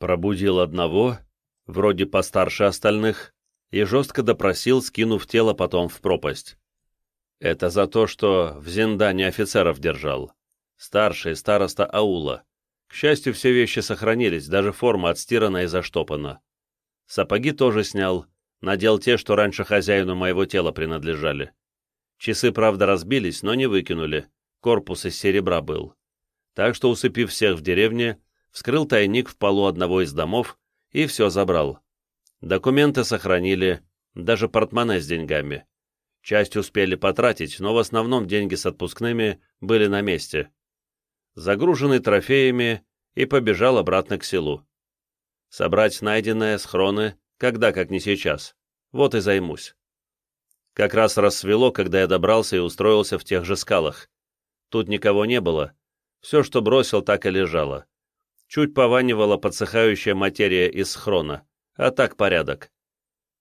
Пробудил одного, вроде постарше остальных, и жестко допросил, скинув тело потом в пропасть. Это за то, что в Зиндане офицеров держал. Старший староста аула. К счастью, все вещи сохранились, даже форма отстирана и заштопана. Сапоги тоже снял, надел те, что раньше хозяину моего тела принадлежали. Часы, правда, разбились, но не выкинули, корпус из серебра был. Так что, усыпив всех в деревне, вскрыл тайник в полу одного из домов и все забрал. Документы сохранили, даже портмоне с деньгами. Часть успели потратить, но в основном деньги с отпускными были на месте загруженный трофеями, и побежал обратно к селу. Собрать найденное схроны, когда как не сейчас. Вот и займусь. Как раз рассвело, когда я добрался и устроился в тех же скалах. Тут никого не было. Все, что бросил, так и лежало. Чуть пованивала подсыхающая материя из схрона, а так порядок.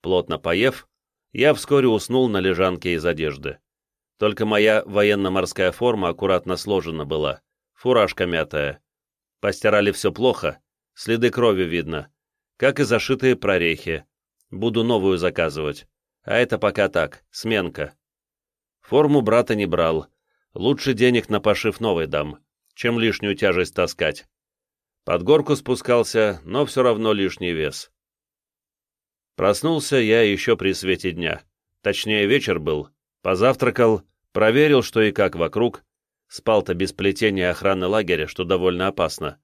Плотно поев, я вскоре уснул на лежанке из одежды. Только моя военно-морская форма аккуратно сложена была фуражка мятая. Постирали все плохо, следы крови видно, как и зашитые прорехи. Буду новую заказывать. А это пока так, сменка. Форму брата не брал. Лучше денег на пошив новой дам, чем лишнюю тяжесть таскать. Под горку спускался, но все равно лишний вес. Проснулся я еще при свете дня. Точнее, вечер был. Позавтракал, проверил, что и как вокруг, Спал-то без плетения охраны лагеря, что довольно опасно.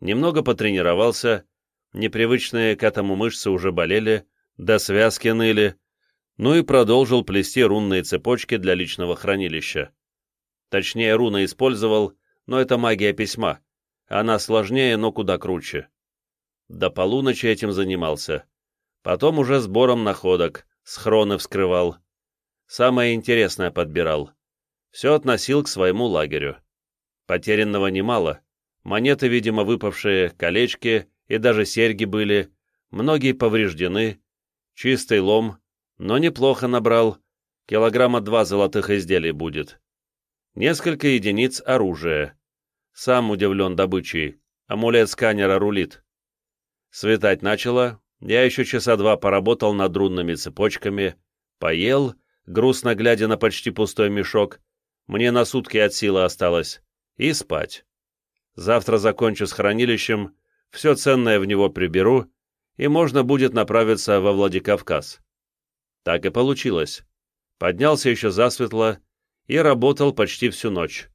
Немного потренировался, непривычные к этому мышцы уже болели, да связки ныли, ну и продолжил плести рунные цепочки для личного хранилища. Точнее, руны использовал, но это магия письма. Она сложнее, но куда круче. До полуночи этим занимался. Потом уже сбором находок, схроны вскрывал. Самое интересное подбирал все относил к своему лагерю. Потерянного немало, монеты, видимо, выпавшие, колечки и даже серьги были, многие повреждены, чистый лом, но неплохо набрал, килограмма два золотых изделий будет. Несколько единиц оружия. Сам удивлен добычей, амулет сканера рулит. Светать начало, я еще часа два поработал над рунными цепочками, поел, грустно глядя на почти пустой мешок, мне на сутки от силы осталось. И спать. Завтра закончу с хранилищем, все ценное в него приберу, и можно будет направиться во Владикавказ. Так и получилось. Поднялся еще засветло и работал почти всю ночь.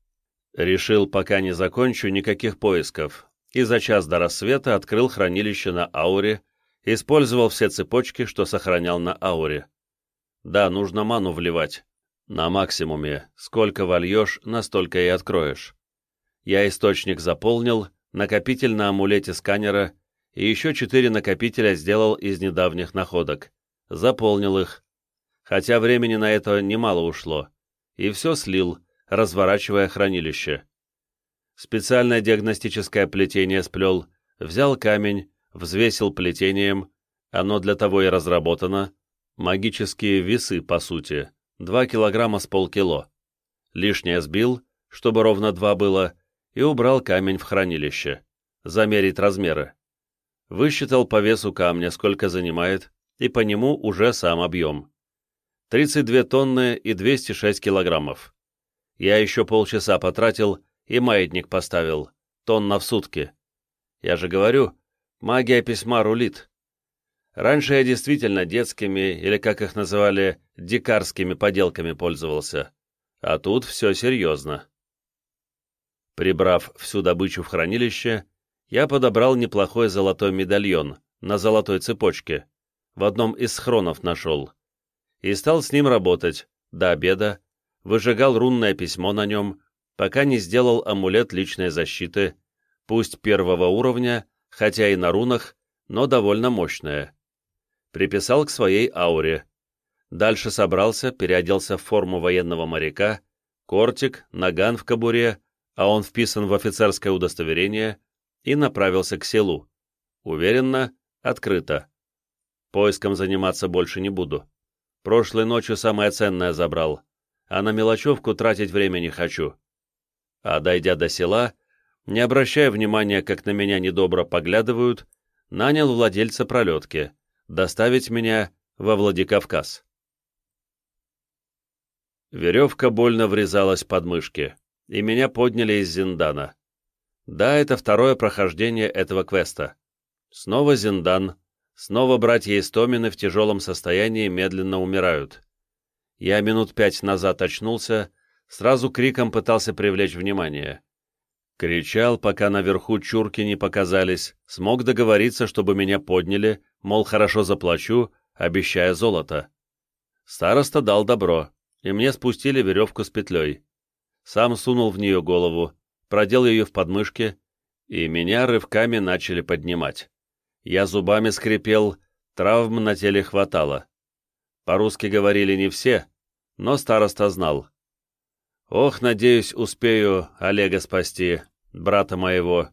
Решил, пока не закончу, никаких поисков, и за час до рассвета открыл хранилище на ауре, использовал все цепочки, что сохранял на ауре. Да, нужно ману вливать. На максимуме, сколько вольешь, настолько и откроешь. Я источник заполнил, накопитель на амулете сканера и еще четыре накопителя сделал из недавних находок. Заполнил их. Хотя времени на это немало ушло. И все слил, разворачивая хранилище. Специальное диагностическое плетение сплел, взял камень, взвесил плетением, оно для того и разработано, магические весы, по сути Два килограмма с полкило. Лишнее сбил, чтобы ровно два было, и убрал камень в хранилище. Замерить размеры. Высчитал по весу камня, сколько занимает, и по нему уже сам объем. 32 тонны и 206 килограммов. Я еще полчаса потратил и маятник поставил, тонна в сутки. Я же говорю, магия письма рулит. Раньше я действительно детскими, или как их называли, дикарскими поделками пользовался. А тут все серьезно. Прибрав всю добычу в хранилище, я подобрал неплохой золотой медальон на золотой цепочке. В одном из схронов нашел. И стал с ним работать до обеда, выжигал рунное письмо на нем, пока не сделал амулет личной защиты, пусть первого уровня, хотя и на рунах, но довольно мощное приписал к своей ауре. Дальше собрался, переоделся в форму военного моряка, кортик, наган в кобуре, а он вписан в офицерское удостоверение, и направился к селу. Уверенно, открыто. Поиском заниматься больше не буду. Прошлой ночью самое ценное забрал, а на мелочевку тратить время не хочу. А дойдя до села, не обращая внимания, как на меня недобро поглядывают, нанял владельца пролетки доставить меня во Владикавказ. Веревка больно врезалась под мышки, и меня подняли из Зиндана. Да, это второе прохождение этого квеста. Снова Зиндан, снова братья Истомины в тяжелом состоянии медленно умирают. Я минут пять назад очнулся, сразу криком пытался привлечь внимание. Кричал, пока наверху чурки не показались, смог договориться, чтобы меня подняли, мол, хорошо заплачу, обещая золото. Староста дал добро, и мне спустили веревку с петлей. Сам сунул в нее голову, продел ее в подмышке, и меня рывками начали поднимать. Я зубами скрипел, травм на теле хватало. По-русски говорили не все, но староста знал. Ох, надеюсь, успею Олега спасти, брата моего.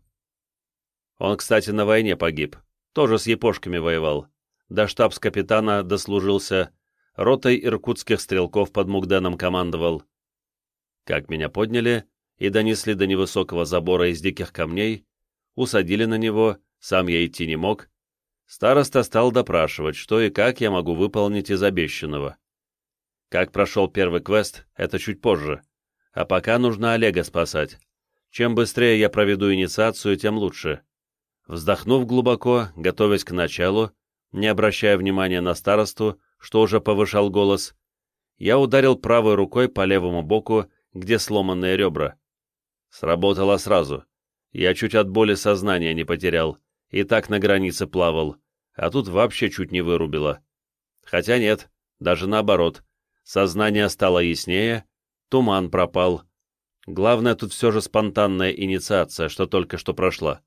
Он, кстати, на войне погиб, тоже с япошками воевал. До штабс-капитана дослужился, ротой иркутских стрелков под Мугденом командовал. Как меня подняли и донесли до невысокого забора из диких камней, усадили на него, сам я идти не мог, староста стал допрашивать, что и как я могу выполнить из обещанного. Как прошел первый квест, это чуть позже, а пока нужно Олега спасать. Чем быстрее я проведу инициацию, тем лучше. Вздохнув глубоко, готовясь к началу, не обращая внимания на старосту, что уже повышал голос, я ударил правой рукой по левому боку, где сломанные ребра. Сработало сразу. Я чуть от боли сознания не потерял, и так на границе плавал, а тут вообще чуть не вырубило. Хотя нет, даже наоборот. Сознание стало яснее, туман пропал. Главное тут все же спонтанная инициация, что только что прошла.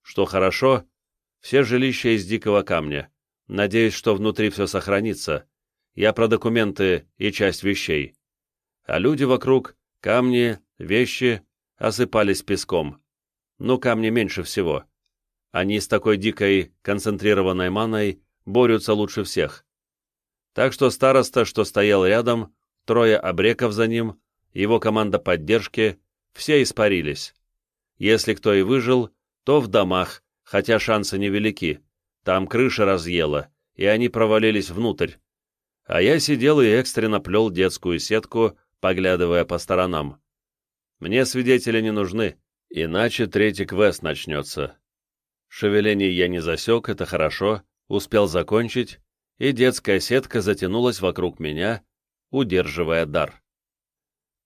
Что хорошо, все жилища из дикого камня. Надеюсь, что внутри все сохранится. Я про документы и часть вещей. А люди вокруг, камни, вещи осыпались песком. Ну, камни меньше всего. Они с такой дикой, концентрированной маной борются лучше всех. Так что староста, что стоял рядом, трое обреков за ним, его команда поддержки, все испарились. Если кто и выжил, то в домах, хотя шансы невелики. Там крыша разъела, и они провалились внутрь. А я сидел и экстренно плел детскую сетку, поглядывая по сторонам. Мне свидетели не нужны, иначе третий квест начнется. Шевелений я не засек, это хорошо, успел закончить, и детская сетка затянулась вокруг меня, удерживая дар.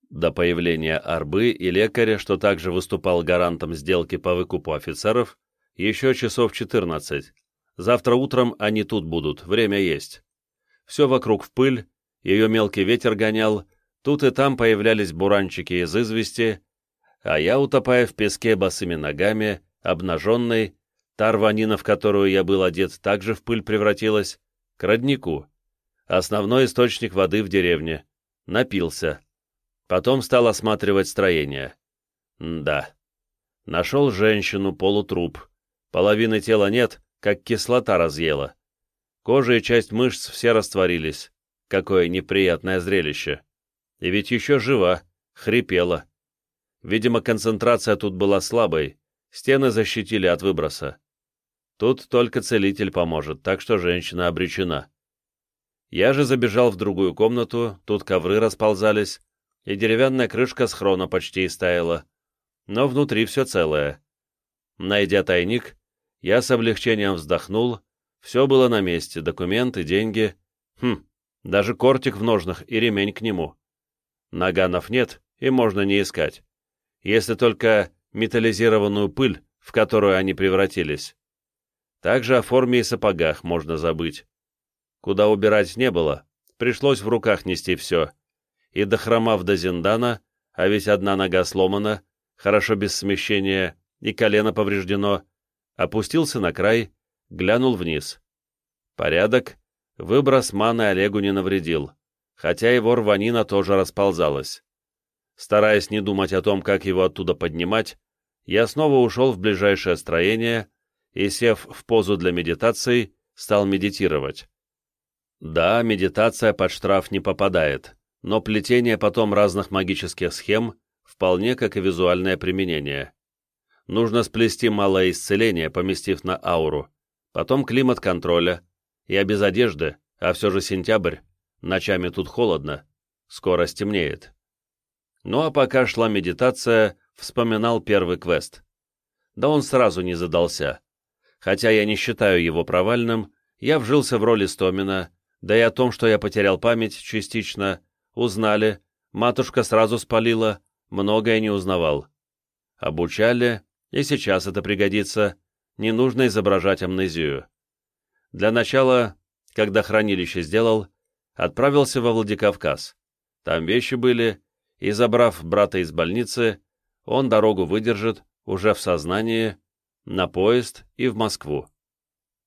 До появления Арбы и лекаря, что также выступал гарантом сделки по выкупу офицеров, еще часов 14. Завтра утром они тут будут, время есть. Все вокруг в пыль, ее мелкий ветер гонял, тут и там появлялись буранчики из извести, а я, утопая в песке босыми ногами, обнаженный, та рванина, в которую я был одет, также в пыль превратилась, к роднику. Основной источник воды в деревне. Напился. Потом стал осматривать строение. М да. Нашел женщину, полутруп. Половины тела нет, как кислота разъела. Кожа и часть мышц все растворились. Какое неприятное зрелище. И ведь еще жива, хрипела. Видимо, концентрация тут была слабой, стены защитили от выброса. Тут только целитель поможет, так что женщина обречена. Я же забежал в другую комнату, тут ковры расползались, и деревянная крышка с хрона почти истаяла, но внутри все целое. Найдя тайник, я с облегчением вздохнул, все было на месте, документы, деньги. Хм, даже кортик в ножнах и ремень к нему. Наганов нет, и можно не искать. Если только металлизированную пыль, в которую они превратились. Также о форме и сапогах можно забыть. Куда убирать не было, пришлось в руках нести все и, дохромав до Зиндана, а ведь одна нога сломана, хорошо без смещения, и колено повреждено, опустился на край, глянул вниз. Порядок, выброс маны Олегу не навредил, хотя его рванина тоже расползалась. Стараясь не думать о том, как его оттуда поднимать, я снова ушел в ближайшее строение и, сев в позу для медитации, стал медитировать. Да, медитация под штраф не попадает но плетение потом разных магических схем вполне как и визуальное применение. Нужно сплести малое исцеление, поместив на ауру, потом климат контроля. Я без одежды, а все же сентябрь, ночами тут холодно, скоро стемнеет. Ну а пока шла медитация, вспоминал первый квест. Да он сразу не задался. Хотя я не считаю его провальным, я вжился в роль Истомина, да и о том, что я потерял память частично, узнали, матушка сразу спалила, многое не узнавал. Обучали, и сейчас это пригодится, не нужно изображать амнезию. Для начала, когда хранилище сделал, отправился во Владикавказ. Там вещи были, и, забрав брата из больницы, он дорогу выдержит, уже в сознании, на поезд и в Москву.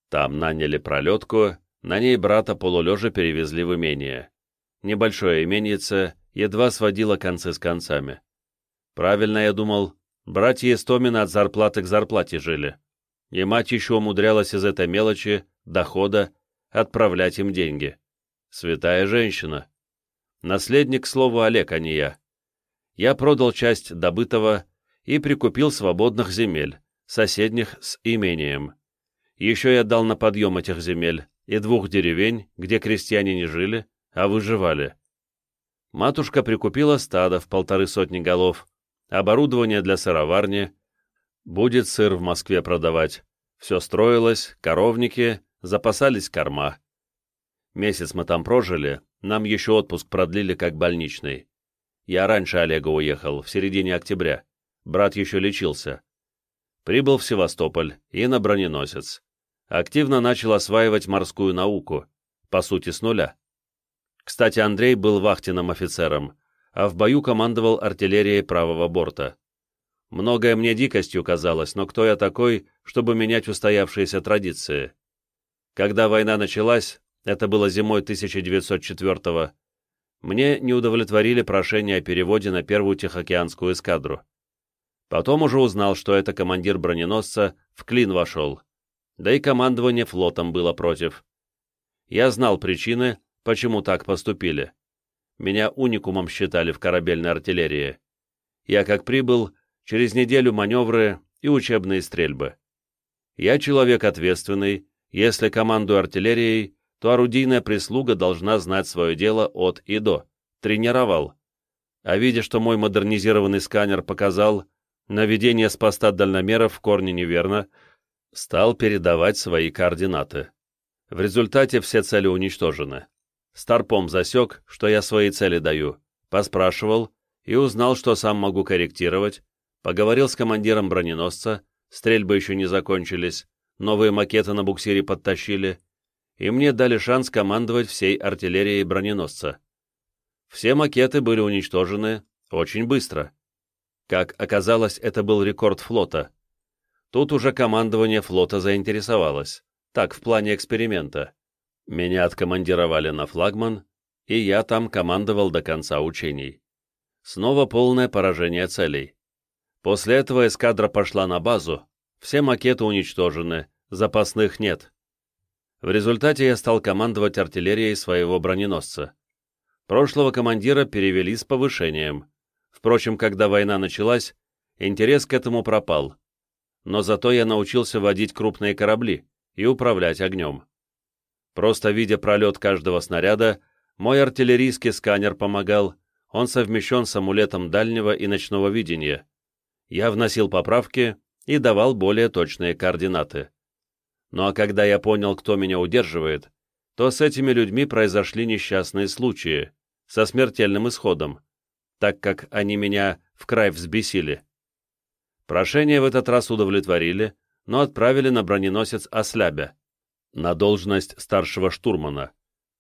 Там наняли пролетку, на ней брата полулежа перевезли в имение. Небольшое именице едва сводило концы с концами. Правильно я думал, братья Истомина от зарплаты к зарплате жили. И мать еще умудрялась из этой мелочи, дохода, отправлять им деньги. Святая женщина. Наследник, слову, Олег, а не я. Я продал часть добытого и прикупил свободных земель, соседних с имением. Еще я дал на подъем этих земель и двух деревень, где крестьяне не жили, а выживали. Матушка прикупила стадо в полторы сотни голов, оборудование для сыроварни, будет сыр в Москве продавать. Все строилось, коровники, запасались корма. Месяц мы там прожили, нам еще отпуск продлили как больничный. Я раньше Олега уехал, в середине октября. Брат еще лечился. Прибыл в Севастополь и на броненосец. Активно начал осваивать морскую науку, по сути с нуля. Кстати, Андрей был вахтенным офицером, а в бою командовал артиллерией правого борта. Многое мне дикостью казалось, но кто я такой, чтобы менять устоявшиеся традиции? Когда война началась, это было зимой 1904-го, мне не удовлетворили прошение о переводе на первую Тихоокеанскую эскадру. Потом уже узнал, что это командир броненосца в клин вошел. Да и командование флотом было против. Я знал причины, почему так поступили. Меня уникумом считали в корабельной артиллерии. Я как прибыл, через неделю маневры и учебные стрельбы. Я человек ответственный, если командую артиллерией, то орудийная прислуга должна знать свое дело от и до. Тренировал. А видя, что мой модернизированный сканер показал наведение с поста дальномера в корне неверно, стал передавать свои координаты. В результате все цели уничтожены. Старпом засек, что я свои цели даю, поспрашивал и узнал, что сам могу корректировать, поговорил с командиром броненосца, стрельбы еще не закончились, новые макеты на буксире подтащили, и мне дали шанс командовать всей артиллерией броненосца. Все макеты были уничтожены очень быстро. Как оказалось, это был рекорд флота. Тут уже командование флота заинтересовалось. Так, в плане эксперимента. Меня откомандировали на флагман, и я там командовал до конца учений. Снова полное поражение целей. После этого эскадра пошла на базу, все макеты уничтожены, запасных нет. В результате я стал командовать артиллерией своего броненосца. Прошлого командира перевели с повышением. Впрочем, когда война началась, интерес к этому пропал. Но зато я научился водить крупные корабли и управлять огнем. Просто видя пролет каждого снаряда, мой артиллерийский сканер помогал, он совмещен с амулетом дальнего и ночного видения. Я вносил поправки и давал более точные координаты. Ну а когда я понял, кто меня удерживает, то с этими людьми произошли несчастные случаи, со смертельным исходом, так как они меня в край взбесили. Прошение в этот раз удовлетворили, но отправили на броненосец Ослябя, на должность старшего штурмана.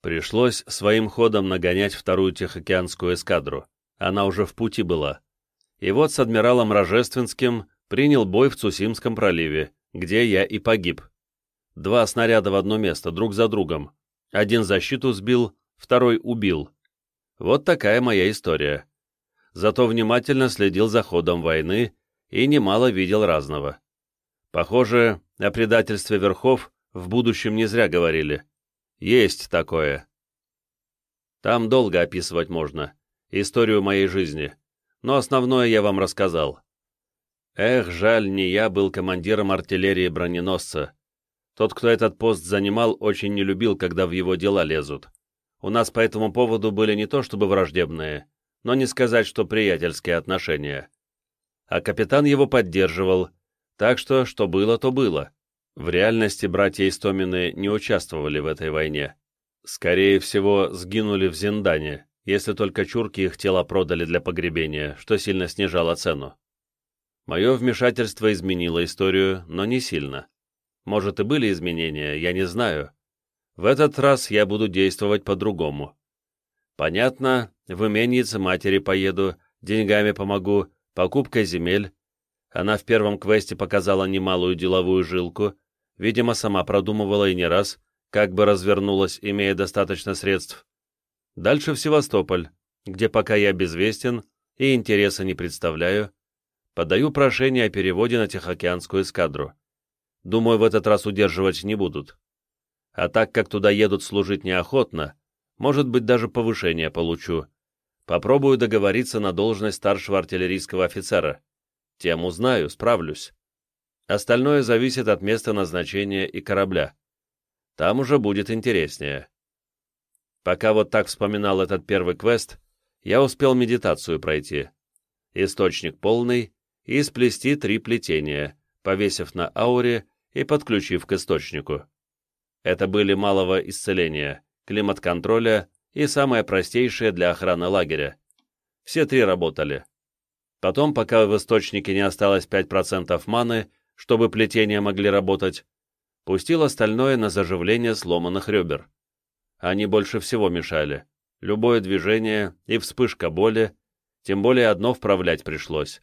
Пришлось своим ходом нагонять вторую Тихоокеанскую эскадру, она уже в пути была. И вот с адмиралом Рожественским принял бой в Цусимском проливе, где я и погиб. Два снаряда в одно место, друг за другом. Один защиту сбил, второй убил. Вот такая моя история. Зато внимательно следил за ходом войны и немало видел разного. Похоже, о предательстве верхов в будущем не зря говорили. Есть такое. Там долго описывать можно, историю моей жизни, но основное я вам рассказал. Эх, жаль, не я был командиром артиллерии броненосца, Тот, кто этот пост занимал, очень не любил, когда в его дела лезут. У нас по этому поводу были не то чтобы враждебные, но не сказать, что приятельские отношения. А капитан его поддерживал, так что, что было, то было. В реальности братья Истомины не участвовали в этой войне. Скорее всего, сгинули в Зиндане, если только чурки их тела продали для погребения, что сильно снижало цену. Мое вмешательство изменило историю, но не сильно. Может, и были изменения, я не знаю. В этот раз я буду действовать по-другому. Понятно, в именьице матери поеду, деньгами помогу, покупкой земель. Она в первом квесте показала немалую деловую жилку, видимо, сама продумывала и не раз, как бы развернулась, имея достаточно средств. Дальше в Севастополь, где пока я безвестен и интереса не представляю, подаю прошение о переводе на Тихоокеанскую эскадру. Думаю, в этот раз удерживать не будут. А так как туда едут служить неохотно, может быть, даже повышение получу. Попробую договориться на должность старшего артиллерийского офицера. Тем узнаю, справлюсь. Остальное зависит от места назначения и корабля. Там уже будет интереснее. Пока вот так вспоминал этот первый квест, я успел медитацию пройти. Источник полный и сплести три плетения, повесив на ауре и подключив к источнику. Это были малого исцеления, климат-контроля и самое простейшее для охраны лагеря. Все три работали. Потом, пока в источнике не осталось 5% маны, чтобы плетения могли работать, пустил остальное на заживление сломанных ребер. Они больше всего мешали. Любое движение и вспышка боли, тем более одно вправлять пришлось.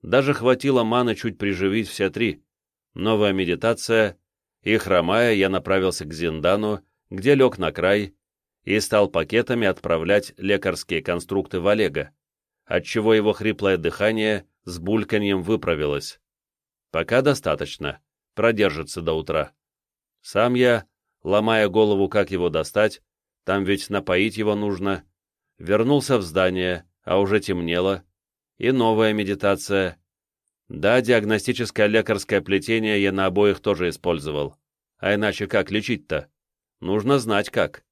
Даже хватило маны чуть приживить все три. Новая медитация, и, хромая, я направился к Зиндану, где лег на край, и стал пакетами отправлять лекарские конструкты в Олега, отчего его хриплое дыхание с бульканьем выправилось. Пока достаточно, продержится до утра. Сам я, ломая голову, как его достать, там ведь напоить его нужно, вернулся в здание, а уже темнело, и новая медитация. Да, диагностическое лекарское плетение я на обоих тоже использовал. А иначе как лечить-то? Нужно знать как.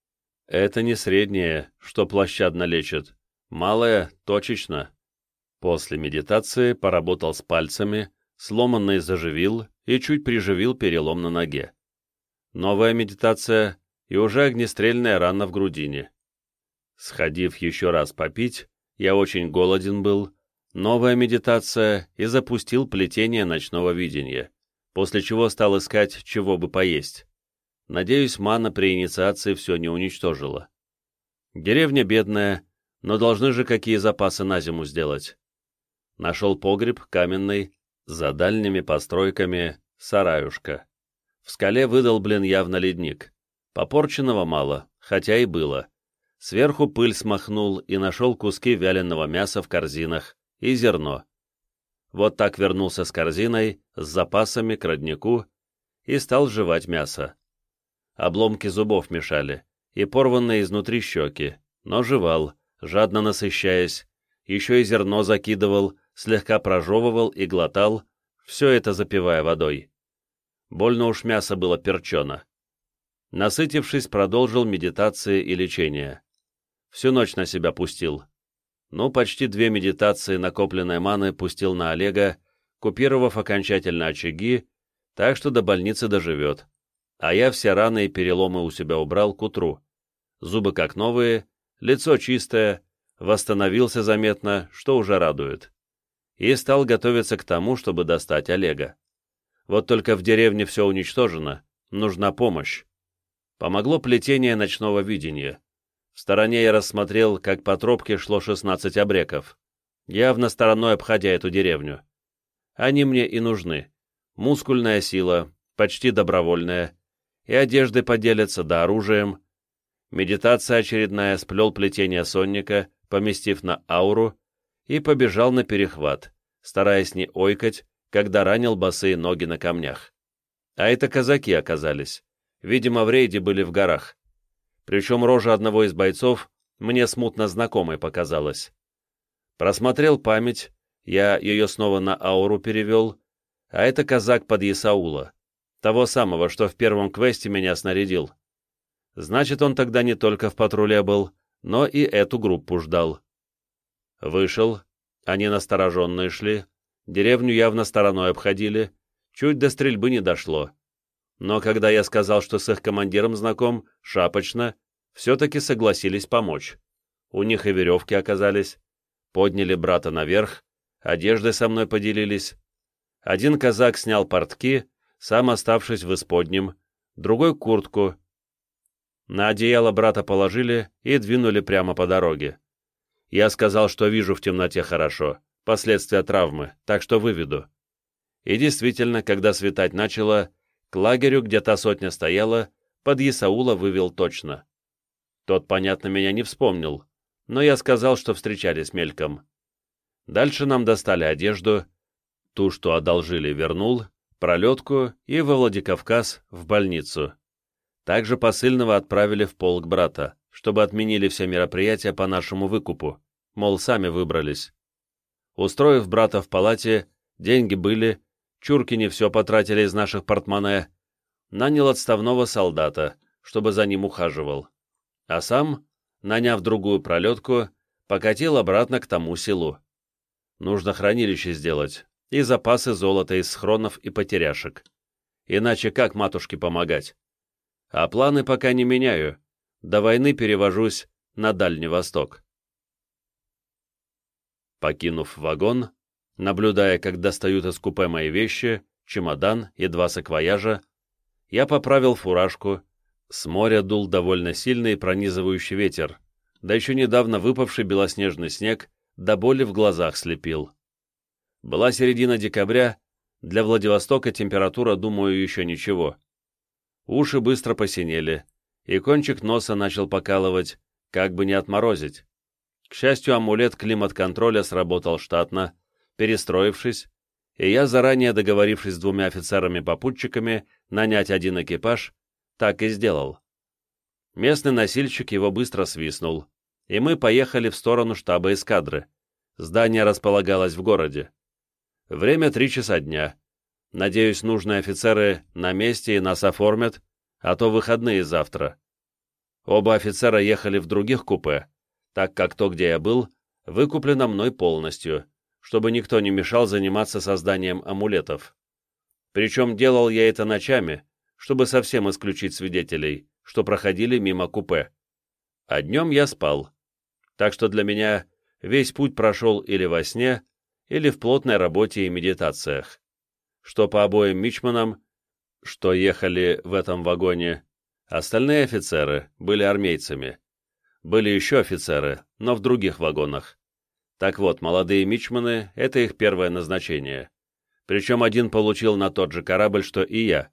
Это не среднее, что площадно лечит. Малое — точечно. После медитации поработал с пальцами, сломанный заживил и чуть приживил перелом на ноге. Новая медитация и уже огнестрельная рана в грудине. Сходив еще раз попить, я очень голоден был, новая медитация и запустил плетение ночного видения, после чего стал искать, чего бы поесть. Надеюсь, мана при инициации все не уничтожила. Деревня бедная, но должны же какие запасы на зиму сделать. Нашел погреб каменный, за дальними постройками сараюшка. В скале выдал, блин, явно ледник. Попорченного мало, хотя и было. Сверху пыль смахнул и нашел куски вяленого мяса в корзинах и зерно. Вот так вернулся с корзиной, с запасами к роднику и стал жевать мясо обломки зубов мешали, и порванные изнутри щеки, но жевал, жадно насыщаясь, еще и зерно закидывал, слегка прожевывал и глотал, все это запивая водой. Больно уж мясо было перчено. Насытившись, продолжил медитации и лечение. Всю ночь на себя пустил. Ну, почти две медитации накопленной маны пустил на Олега, купировав окончательно очаги, так что до больницы доживет а я все раны и переломы у себя убрал к утру. Зубы как новые, лицо чистое, восстановился заметно, что уже радует. И стал готовиться к тому, чтобы достать Олега. Вот только в деревне все уничтожено, нужна помощь. Помогло плетение ночного видения. В стороне я рассмотрел, как по тропке шло 16 обреков, явно стороной обходя эту деревню. Они мне и нужны. Мускульная сила, почти добровольная, и одежды поделятся, да оружием. Медитация очередная сплел плетение сонника, поместив на ауру, и побежал на перехват, стараясь не ойкать, когда ранил босые ноги на камнях. А это казаки оказались. Видимо, в рейде были в горах. Причем рожа одного из бойцов мне смутно знакомой показалась. Просмотрел память, я ее снова на ауру перевел, а это казак под Исаула. Того самого, что в первом квесте меня снарядил. Значит, он тогда не только в патруле был, но и эту группу ждал. Вышел, они настороженные шли, деревню явно стороной обходили, чуть до стрельбы не дошло. Но когда я сказал, что с их командиром знаком, шапочно, все-таки согласились помочь. У них и веревки оказались. Подняли брата наверх, одежды со мной поделились. Один казак снял портки, сам оставшись в исподнем, другой — куртку. На одеяло брата положили и двинули прямо по дороге. Я сказал, что вижу в темноте хорошо, последствия травмы, так что выведу. И действительно, когда светать начало, к лагерю, где та сотня стояла, под Исаула вывел точно. Тот, понятно, меня не вспомнил, но я сказал, что встречались мельком. Дальше нам достали одежду, ту, что одолжили, вернул, пролетку и во Владикавказ в больницу. Также посыльного отправили в полк брата, чтобы отменили все мероприятия по нашему выкупу, мол, сами выбрались. Устроив брата в палате, деньги были, чурки не все потратили из наших портмоне, нанял отставного солдата, чтобы за ним ухаживал. А сам, наняв другую пролетку, покатил обратно к тому селу. Нужно хранилище сделать и запасы золота из схронов и потеряшек. Иначе как матушке помогать? А планы пока не меняю. До войны перевожусь на Дальний Восток. Покинув вагон, наблюдая, как достают из купе мои вещи, чемодан и два саквояжа, я поправил фуражку. С моря дул довольно сильный пронизывающий ветер, да еще недавно выпавший белоснежный снег до боли в глазах слепил. Была середина декабря, для Владивостока температура, думаю, еще ничего. Уши быстро посинели, и кончик носа начал покалывать, как бы не отморозить. К счастью, амулет климат-контроля сработал штатно, перестроившись, и я, заранее договорившись с двумя офицерами-попутчиками нанять один экипаж, так и сделал. Местный носильщик его быстро свистнул, и мы поехали в сторону штаба эскадры. Здание располагалось в городе. Время три часа дня. Надеюсь, нужные офицеры на месте и нас оформят, а то выходные завтра. Оба офицера ехали в других купе, так как то, где я был, выкуплено мной полностью, чтобы никто не мешал заниматься созданием амулетов. Причем делал я это ночами, чтобы совсем исключить свидетелей, что проходили мимо купе. А днем я спал. Так что для меня весь путь прошел или во сне, или в плотной работе и медитациях. Что по обоим мичманам, что ехали в этом вагоне, остальные офицеры были армейцами. Были еще офицеры, но в других вагонах. Так вот, молодые мичманы — это их первое назначение. Причем один получил на тот же корабль, что и я.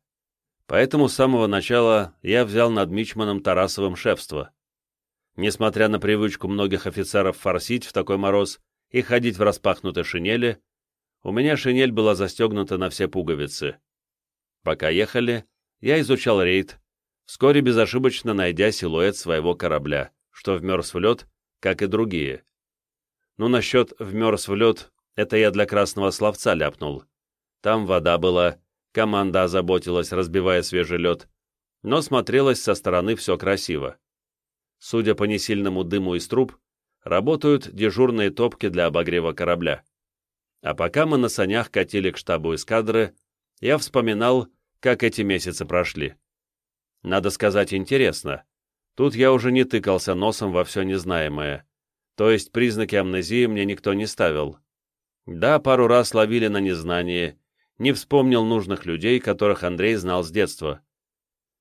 Поэтому с самого начала я взял над мичманом Тарасовым шефство. Несмотря на привычку многих офицеров форсить в такой мороз, и ходить в распахнутой шинели, у меня шинель была застегнута на все пуговицы. Пока ехали, я изучал рейд, вскоре безошибочно найдя силуэт своего корабля, что вмерз в лед, как и другие. Ну, насчет «вмерз в лед» это я для красного словца ляпнул. Там вода была, команда озаботилась, разбивая свежий лед, но смотрелось со стороны все красиво. Судя по несильному дыму из труб, работают дежурные топки для обогрева корабля. А пока мы на санях катили к штабу эскадры, я вспоминал, как эти месяцы прошли. Надо сказать, интересно. Тут я уже не тыкался носом во все незнаемое. То есть признаки амнезии мне никто не ставил. Да, пару раз ловили на незнание, не вспомнил нужных людей, которых Андрей знал с детства.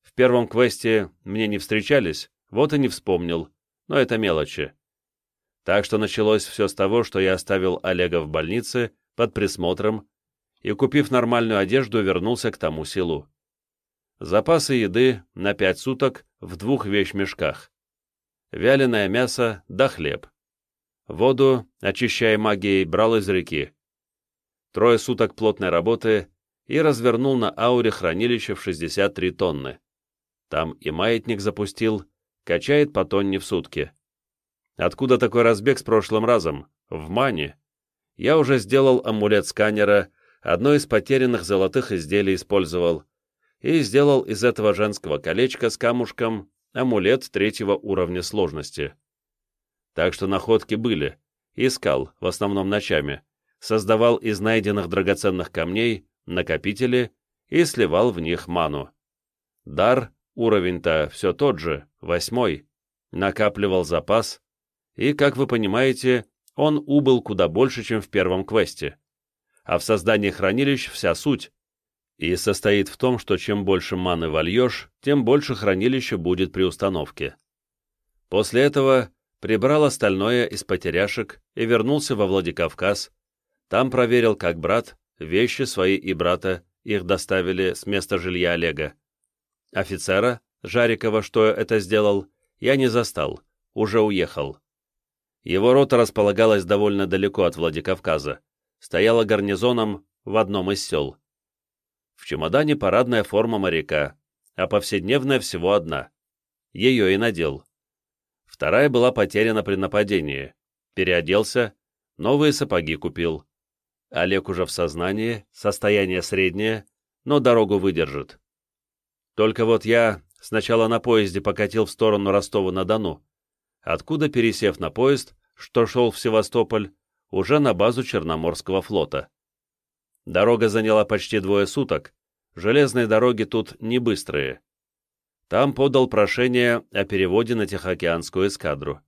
В первом квесте мне не встречались, вот и не вспомнил, но это мелочи. Так что началось все с того, что я оставил Олега в больнице под присмотром и, купив нормальную одежду, вернулся к тому селу. Запасы еды на пять суток в двух вещмешках. Вяленое мясо да хлеб. Воду, очищая магией, брал из реки. Трое суток плотной работы и развернул на ауре хранилище в 63 тонны. Там и маятник запустил, качает по тонне в сутки. Откуда такой разбег с прошлым разом? В мане. Я уже сделал амулет сканера, одно из потерянных золотых изделий использовал. и сделал из этого женского колечка с камушком амулет третьего уровня сложности. Так что находки были. Искал, в основном ночами. Создавал из найденных драгоценных камней накопители и сливал в них ману. Дар, уровень-то все тот же, восьмой. Накапливал запас, и, как вы понимаете, он убыл куда больше, чем в первом квесте. А в создании хранилищ вся суть. И состоит в том, что чем больше маны вольешь, тем больше хранилища будет при установке. После этого прибрал остальное из потеряшек и вернулся во Владикавказ. Там проверил, как брат, вещи свои и брата, их доставили с места жилья Олега. Офицера, Жарикова, что это сделал, я не застал, уже уехал. Его рота располагалась довольно далеко от Владикавказа, стояла гарнизоном в одном из сел. В чемодане парадная форма моряка, а повседневная всего одна. Ее и надел. Вторая была потеряна при нападении. Переоделся, новые сапоги купил. Олег уже в сознании, состояние среднее, но дорогу выдержит. Только вот я сначала на поезде покатил в сторону Ростова-на-Дону, откуда, пересев на поезд, что шел в Севастополь, уже на базу Черноморского флота. Дорога заняла почти двое суток, железные дороги тут не быстрые. Там подал прошение о переводе на Тихоокеанскую эскадру.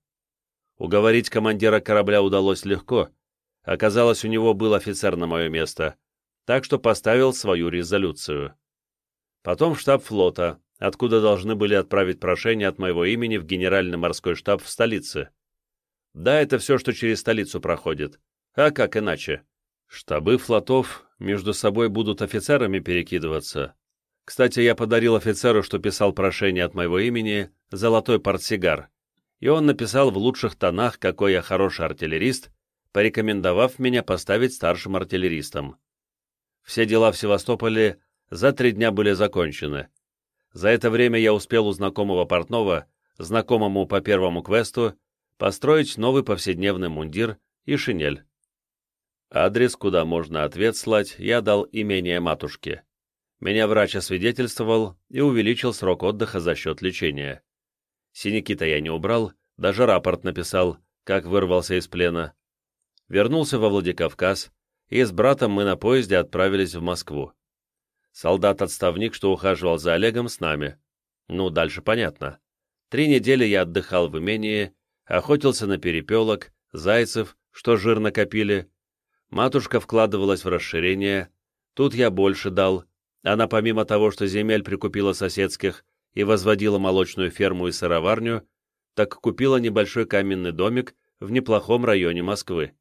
Уговорить командира корабля удалось легко, оказалось, у него был офицер на мое место, так что поставил свою резолюцию. Потом штаб флота, откуда должны были отправить прошение от моего имени в Генеральный морской штаб в столице. Да, это все, что через столицу проходит. А как иначе? Штабы флотов между собой будут офицерами перекидываться. Кстати, я подарил офицеру, что писал прошение от моего имени, золотой портсигар, и он написал в лучших тонах, какой я хороший артиллерист, порекомендовав меня поставить старшим артиллеристом. Все дела в Севастополе за три дня были закончены, за это время я успел у знакомого портного, знакомому по первому квесту, построить новый повседневный мундир и шинель. Адрес, куда можно ответ слать, я дал имение матушке. Меня врач освидетельствовал и увеличил срок отдыха за счет лечения. Синяки-то я не убрал, даже рапорт написал, как вырвался из плена. Вернулся во Владикавказ, и с братом мы на поезде отправились в Москву. Солдат-отставник, что ухаживал за Олегом, с нами. Ну, дальше понятно. Три недели я отдыхал в имении, охотился на перепелок, зайцев, что жир накопили. Матушка вкладывалась в расширение. Тут я больше дал. Она помимо того, что земель прикупила соседских и возводила молочную ферму и сыроварню, так купила небольшой каменный домик в неплохом районе Москвы.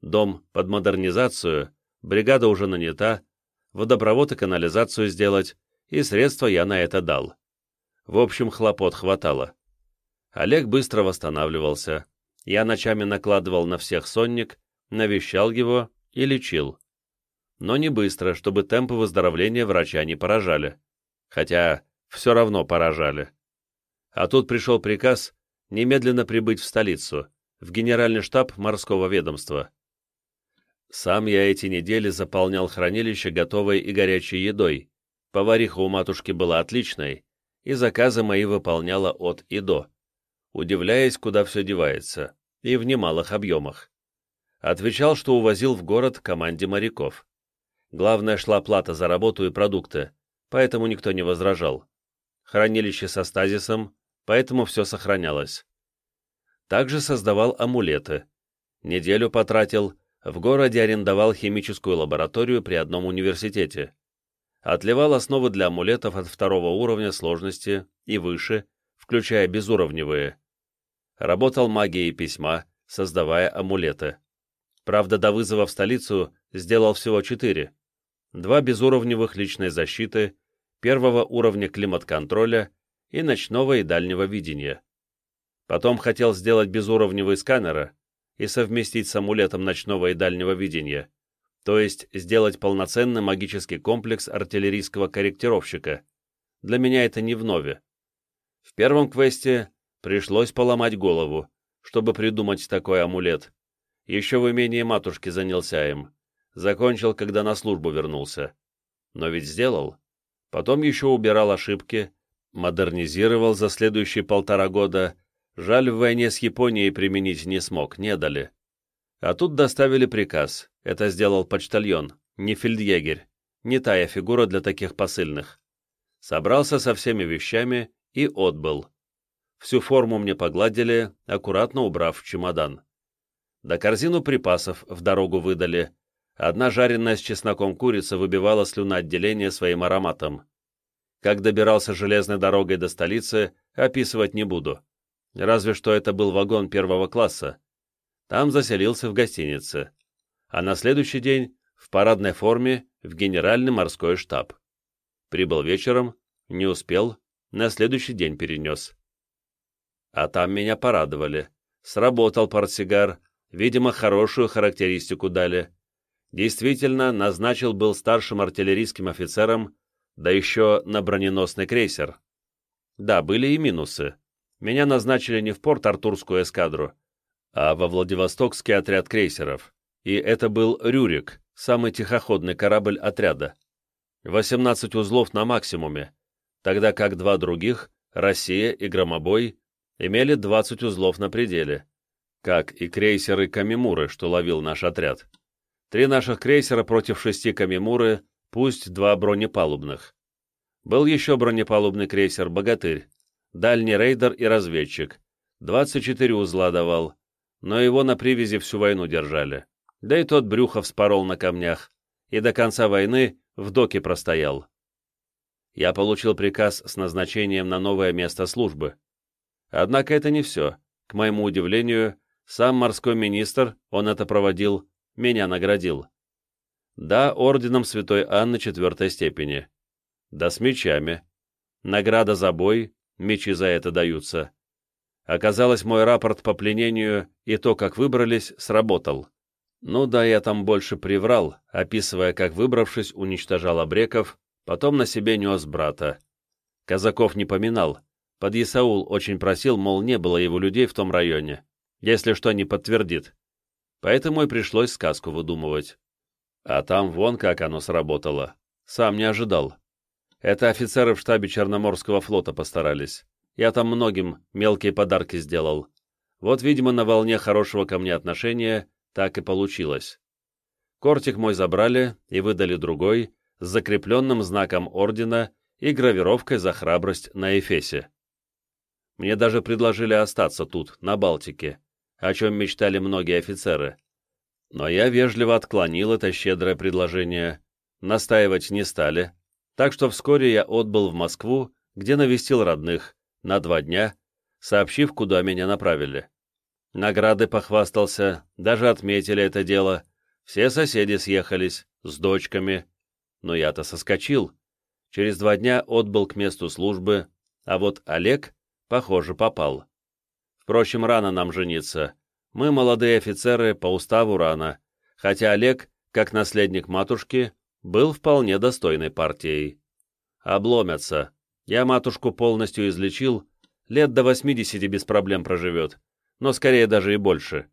Дом под модернизацию, бригада уже нанята, водопровод и канализацию сделать, и средства я на это дал. В общем, хлопот хватало. Олег быстро восстанавливался. Я ночами накладывал на всех сонник, навещал его и лечил. Но не быстро, чтобы темпы выздоровления врача не поражали. Хотя все равно поражали. А тут пришел приказ немедленно прибыть в столицу, в генеральный штаб морского ведомства. Сам я эти недели заполнял хранилище готовой и горячей едой. Повариха у матушки была отличной, и заказы мои выполняла от и до, удивляясь, куда все девается, и в немалых объемах. Отвечал, что увозил в город команде моряков. Главное, шла плата за работу и продукты, поэтому никто не возражал. Хранилище со стазисом, поэтому все сохранялось. Также создавал амулеты. Неделю потратил, в городе арендовал химическую лабораторию при одном университете. Отливал основы для амулетов от второго уровня сложности и выше, включая безуровневые. Работал магией письма, создавая амулеты. Правда, до вызова в столицу сделал всего четыре. Два безуровневых личной защиты, первого уровня климат-контроля и ночного и дальнего видения. Потом хотел сделать безуровневые сканеры, и совместить с амулетом ночного и дальнего видения, то есть сделать полноценный магический комплекс артиллерийского корректировщика. Для меня это не вновь. В первом квесте пришлось поломать голову, чтобы придумать такой амулет. Еще в имении матушки занялся им. Закончил, когда на службу вернулся. Но ведь сделал. Потом еще убирал ошибки, модернизировал за следующие полтора года. Жаль, в войне с Японией применить не смог, не дали. А тут доставили приказ. Это сделал почтальон, не фельдъегерь, не тая фигура для таких посыльных. Собрался со всеми вещами и отбыл. Всю форму мне погладили, аккуратно убрав в чемодан. Да корзину припасов в дорогу выдали. Одна жареная с чесноком курица выбивала слюноотделение своим ароматом. Как добирался железной дорогой до столицы, описывать не буду. Разве что это был вагон первого класса. Там заселился в гостинице. А на следующий день в парадной форме в генеральный морской штаб. Прибыл вечером, не успел, на следующий день перенес. А там меня порадовали. Сработал портсигар, видимо, хорошую характеристику дали. Действительно, назначил был старшим артиллерийским офицером, да еще на броненосный крейсер. Да, были и минусы. Меня назначили не в Порт-Артурскую эскадру, а во Владивостокский отряд крейсеров. И это был «Рюрик», самый тихоходный корабль отряда. 18 узлов на максимуме, тогда как два других, «Россия» и «Громобой», имели 20 узлов на пределе, как и крейсеры «Камимуры», что ловил наш отряд. Три наших крейсера против шести «Камимуры», пусть два бронепалубных. Был еще бронепалубный крейсер «Богатырь», дальний рейдер и разведчик. 24 узла давал, но его на привязи всю войну держали. Да и тот брюхо вспорол на камнях, и до конца войны в доке простоял. Я получил приказ с назначением на новое место службы. Однако это не все. К моему удивлению, сам морской министр, он это проводил, меня наградил. Да, орденом Святой Анны четвертой степени. Да с мечами. Награда за бой, мечи за это даются. Оказалось, мой рапорт по пленению и то, как выбрались, сработал. Ну да, я там больше приврал, описывая, как, выбравшись, уничтожал обреков, потом на себе нес брата. Казаков не поминал, Подъясаул очень просил, мол, не было его людей в том районе. Если что, не подтвердит. Поэтому и пришлось сказку выдумывать. А там вон как оно сработало. Сам не ожидал. Это офицеры в штабе Черноморского флота постарались. Я там многим мелкие подарки сделал. Вот, видимо, на волне хорошего ко мне отношения так и получилось. Кортик мой забрали и выдали другой, с закрепленным знаком ордена и гравировкой за храбрость на Эфесе. Мне даже предложили остаться тут, на Балтике, о чем мечтали многие офицеры. Но я вежливо отклонил это щедрое предложение. Настаивать не стали, так что вскоре я отбыл в Москву, где навестил родных, на два дня, сообщив, куда меня направили. Награды похвастался, даже отметили это дело. Все соседи съехались, с дочками. Но я-то соскочил. Через два дня отбыл к месту службы, а вот Олег Похоже, попал. Впрочем, рано нам жениться. Мы, молодые офицеры, по уставу рано, хотя Олег, как наследник матушки, был вполне достойной партией. Обломятся. Я матушку полностью излечил, лет до 80 без проблем проживет, но скорее даже и больше.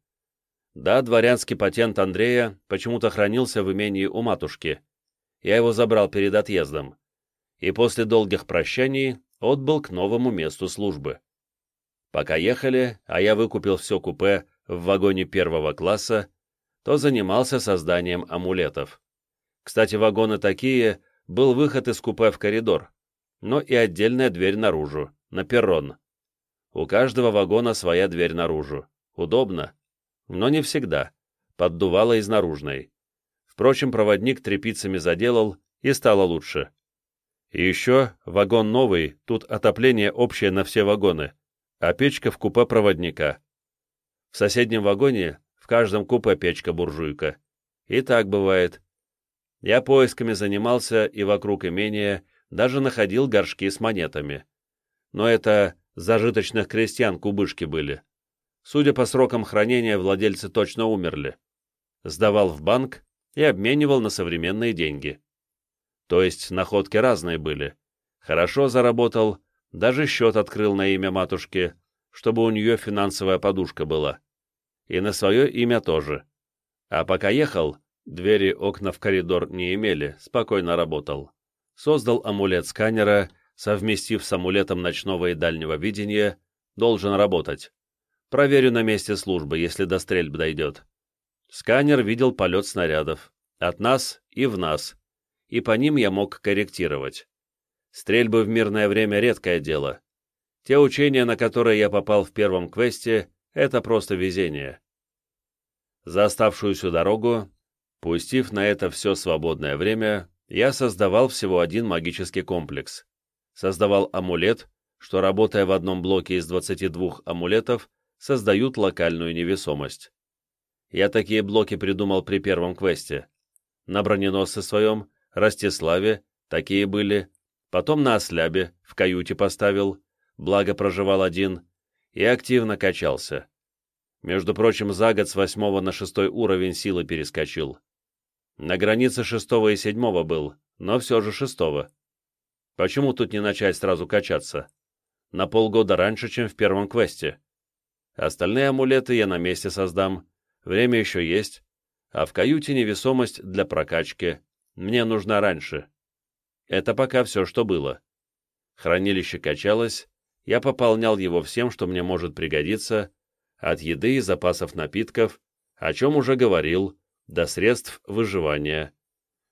Да, дворянский патент Андрея почему-то хранился в имении у матушки. Я его забрал перед отъездом. И после долгих прощаний отбыл к новому месту службы. Пока ехали, а я выкупил все купе в вагоне первого класса, то занимался созданием амулетов. Кстати, вагоны такие, был выход из купе в коридор, но и отдельная дверь наружу, на перрон. У каждого вагона своя дверь наружу. Удобно, но не всегда. Поддувало из наружной. Впрочем, проводник трепицами заделал, и стало лучше. И еще вагон новый, тут отопление общее на все вагоны, а печка в купе проводника. В соседнем вагоне в каждом купе печка-буржуйка. И так бывает. Я поисками занимался и вокруг имения даже находил горшки с монетами. Но это зажиточных крестьян кубышки были. Судя по срокам хранения, владельцы точно умерли. Сдавал в банк и обменивал на современные деньги. То есть находки разные были. Хорошо заработал, даже счет открыл на имя матушки, чтобы у нее финансовая подушка была. И на свое имя тоже. А пока ехал, двери окна в коридор не имели, спокойно работал. Создал амулет сканера, совместив с амулетом ночного и дальнего видения, должен работать. Проверю на месте службы, если до стрельб дойдет. Сканер видел полет снарядов. От нас и в нас. И по ним я мог корректировать. Стрельбы в мирное время — редкое дело. Те учения, на которые я попал в первом квесте, это просто везение. За оставшуюся дорогу, пустив на это все свободное время, я создавал всего один магический комплекс. Создавал амулет, что, работая в одном блоке из 22 амулетов, создают локальную невесомость. Я такие блоки придумал при первом квесте. На броненосце своем, Ростиславе, такие были, потом на Ослябе, в каюте поставил, благо проживал один, и активно качался. Между прочим, за год с восьмого на шестой уровень силы перескочил. На границе шестого и седьмого был, но все же шестого. Почему тут не начать сразу качаться? На полгода раньше, чем в первом квесте. Остальные амулеты я на месте создам, время еще есть, а в каюте невесомость для прокачки мне нужна раньше. Это пока все, что было. Хранилище качалось, я пополнял его всем, что мне может пригодиться, от еды и запасов напитков, о чем уже говорил, до средств выживания.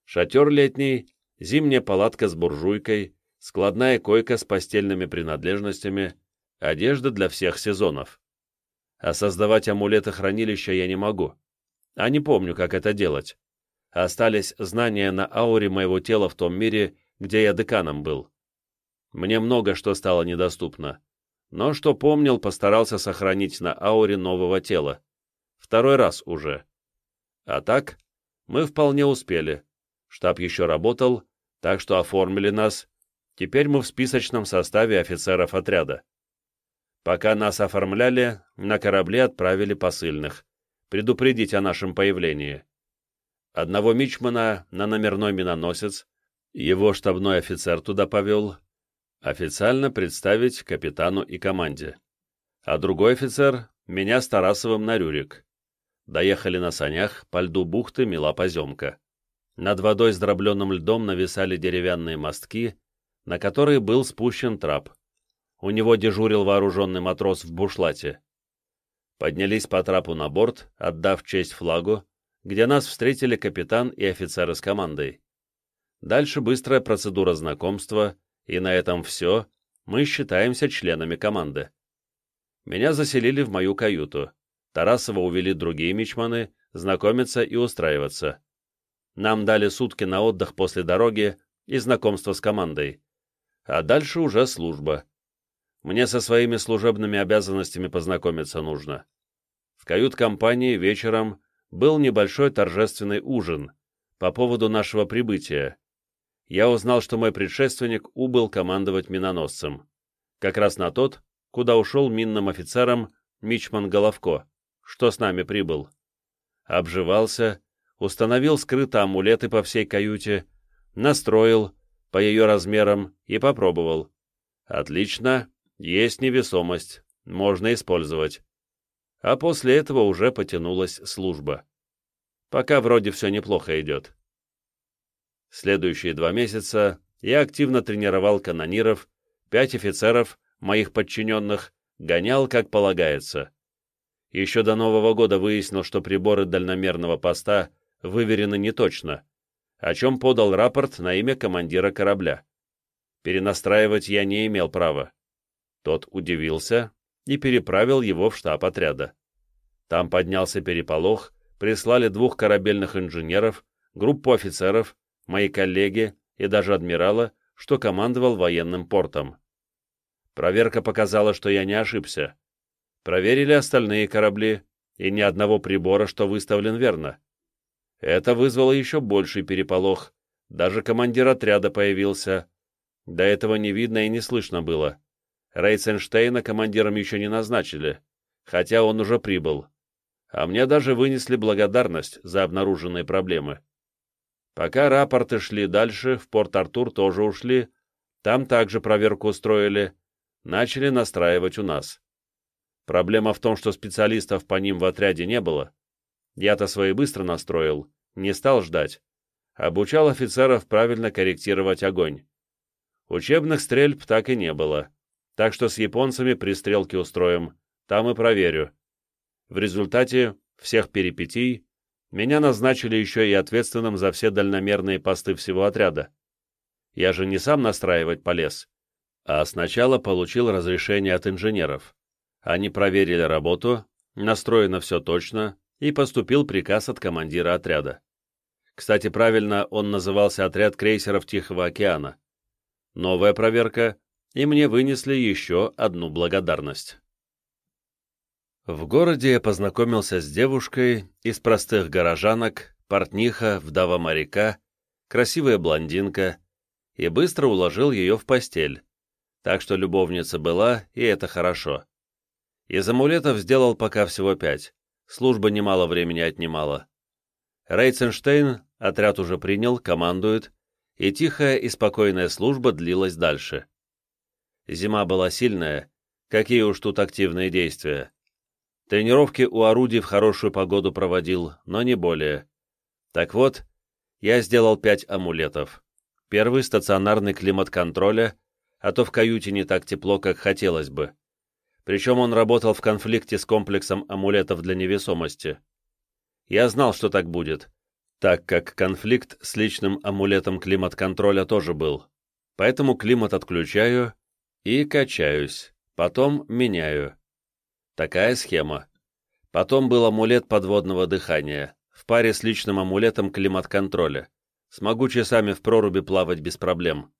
Шатер летний, зимняя палатка с буржуйкой, складная койка с постельными принадлежностями, одежда для всех сезонов. А создавать амулеты хранилища я не могу. А не помню, как это делать. Остались знания на ауре моего тела в том мире, где я деканом был. Мне много что стало недоступно. Но что помнил, постарался сохранить на ауре нового тела. Второй раз уже. А так, мы вполне успели. Штаб еще работал, так что оформили нас. Теперь мы в списочном составе офицеров отряда. Пока нас оформляли, на корабле отправили посыльных. Предупредить о нашем появлении. Одного мичмана на номерной миноносец, его штабной офицер туда повел, официально представить капитану и команде. А другой офицер — меня с Тарасовым на Рюрик. Доехали на санях, по льду бухты мела поземка. Над водой с дробленным льдом нависали деревянные мостки, на которые был спущен трап. У него дежурил вооруженный матрос в бушлате. Поднялись по трапу на борт, отдав честь флагу, где нас встретили капитан и офицеры с командой. Дальше быстрая процедура знакомства, и на этом все, мы считаемся членами команды. Меня заселили в мою каюту. Тарасова увели другие мичманы, знакомиться и устраиваться. Нам дали сутки на отдых после дороги и знакомство с командой. А дальше уже служба. Мне со своими служебными обязанностями познакомиться нужно. В кают-компании вечером был небольшой торжественный ужин по поводу нашего прибытия. Я узнал, что мой предшественник убыл командовать миноносцем. Как раз на тот, куда ушел минным офицером Мичман Головко, что с нами прибыл. Обживался, установил скрыто амулеты по всей каюте, настроил по ее размерам и попробовал. Отлично, есть невесомость, можно использовать. А после этого уже потянулась служба. Пока вроде все неплохо идет. Следующие два месяца я активно тренировал канониров, пять офицеров, моих подчиненных, гонял как полагается. Еще до Нового года выяснил, что приборы дальномерного поста выверены неточно, о чем подал рапорт на имя командира корабля. Перенастраивать я не имел права. Тот удивился и переправил его в штаб отряда. Там поднялся переполох, прислали двух корабельных инженеров, группу офицеров, мои коллеги и даже адмирала, что командовал военным портом. Проверка показала, что я не ошибся. Проверили остальные корабли, и ни одного прибора, что выставлен верно. Это вызвало еще больший переполох. Даже командир отряда появился. До этого не видно и не слышно было. Рейценштейна командиром еще не назначили, хотя он уже прибыл. А мне даже вынесли благодарность за обнаруженные проблемы. Пока рапорты шли дальше, в Порт-Артур тоже ушли, там также проверку устроили, начали настраивать у нас. Проблема в том, что специалистов по ним в отряде не было. Я-то свои быстро настроил, не стал ждать. Обучал офицеров правильно корректировать огонь. Учебных стрельб так и не было, так что с японцами пристрелки устроим, там и проверю. В результате всех перипетий меня назначили еще и ответственным за все дальномерные посты всего отряда. Я же не сам настраивать полез, а сначала получил разрешение от инженеров. Они проверили работу, настроено все точно, и поступил приказ от командира отряда. Кстати, правильно он назывался отряд крейсеров Тихого океана. Новая проверка, и мне вынесли еще одну благодарность. В городе я познакомился с девушкой из простых горожанок, портниха, вдова моряка, красивая блондинка, и быстро уложил ее в постель. Так что любовница была, и это хорошо. Из амулетов сделал пока всего пять. Служба немало времени отнимала. Рейценштейн отряд уже принял, командует, и тихая и спокойная служба длилась дальше. Зима была сильная, какие уж тут активные действия. Тренировки у орудий в хорошую погоду проводил, но не более. Так вот, я сделал пять амулетов. Первый — стационарный климат контроля, а то в каюте не так тепло, как хотелось бы. Причем он работал в конфликте с комплексом амулетов для невесомости. Я знал, что так будет, так как конфликт с личным амулетом климат-контроля тоже был. Поэтому климат отключаю и качаюсь, потом меняю. Такая схема. Потом был амулет подводного дыхания, в паре с личным амулетом климат-контроля. Смогу часами в проруби плавать без проблем.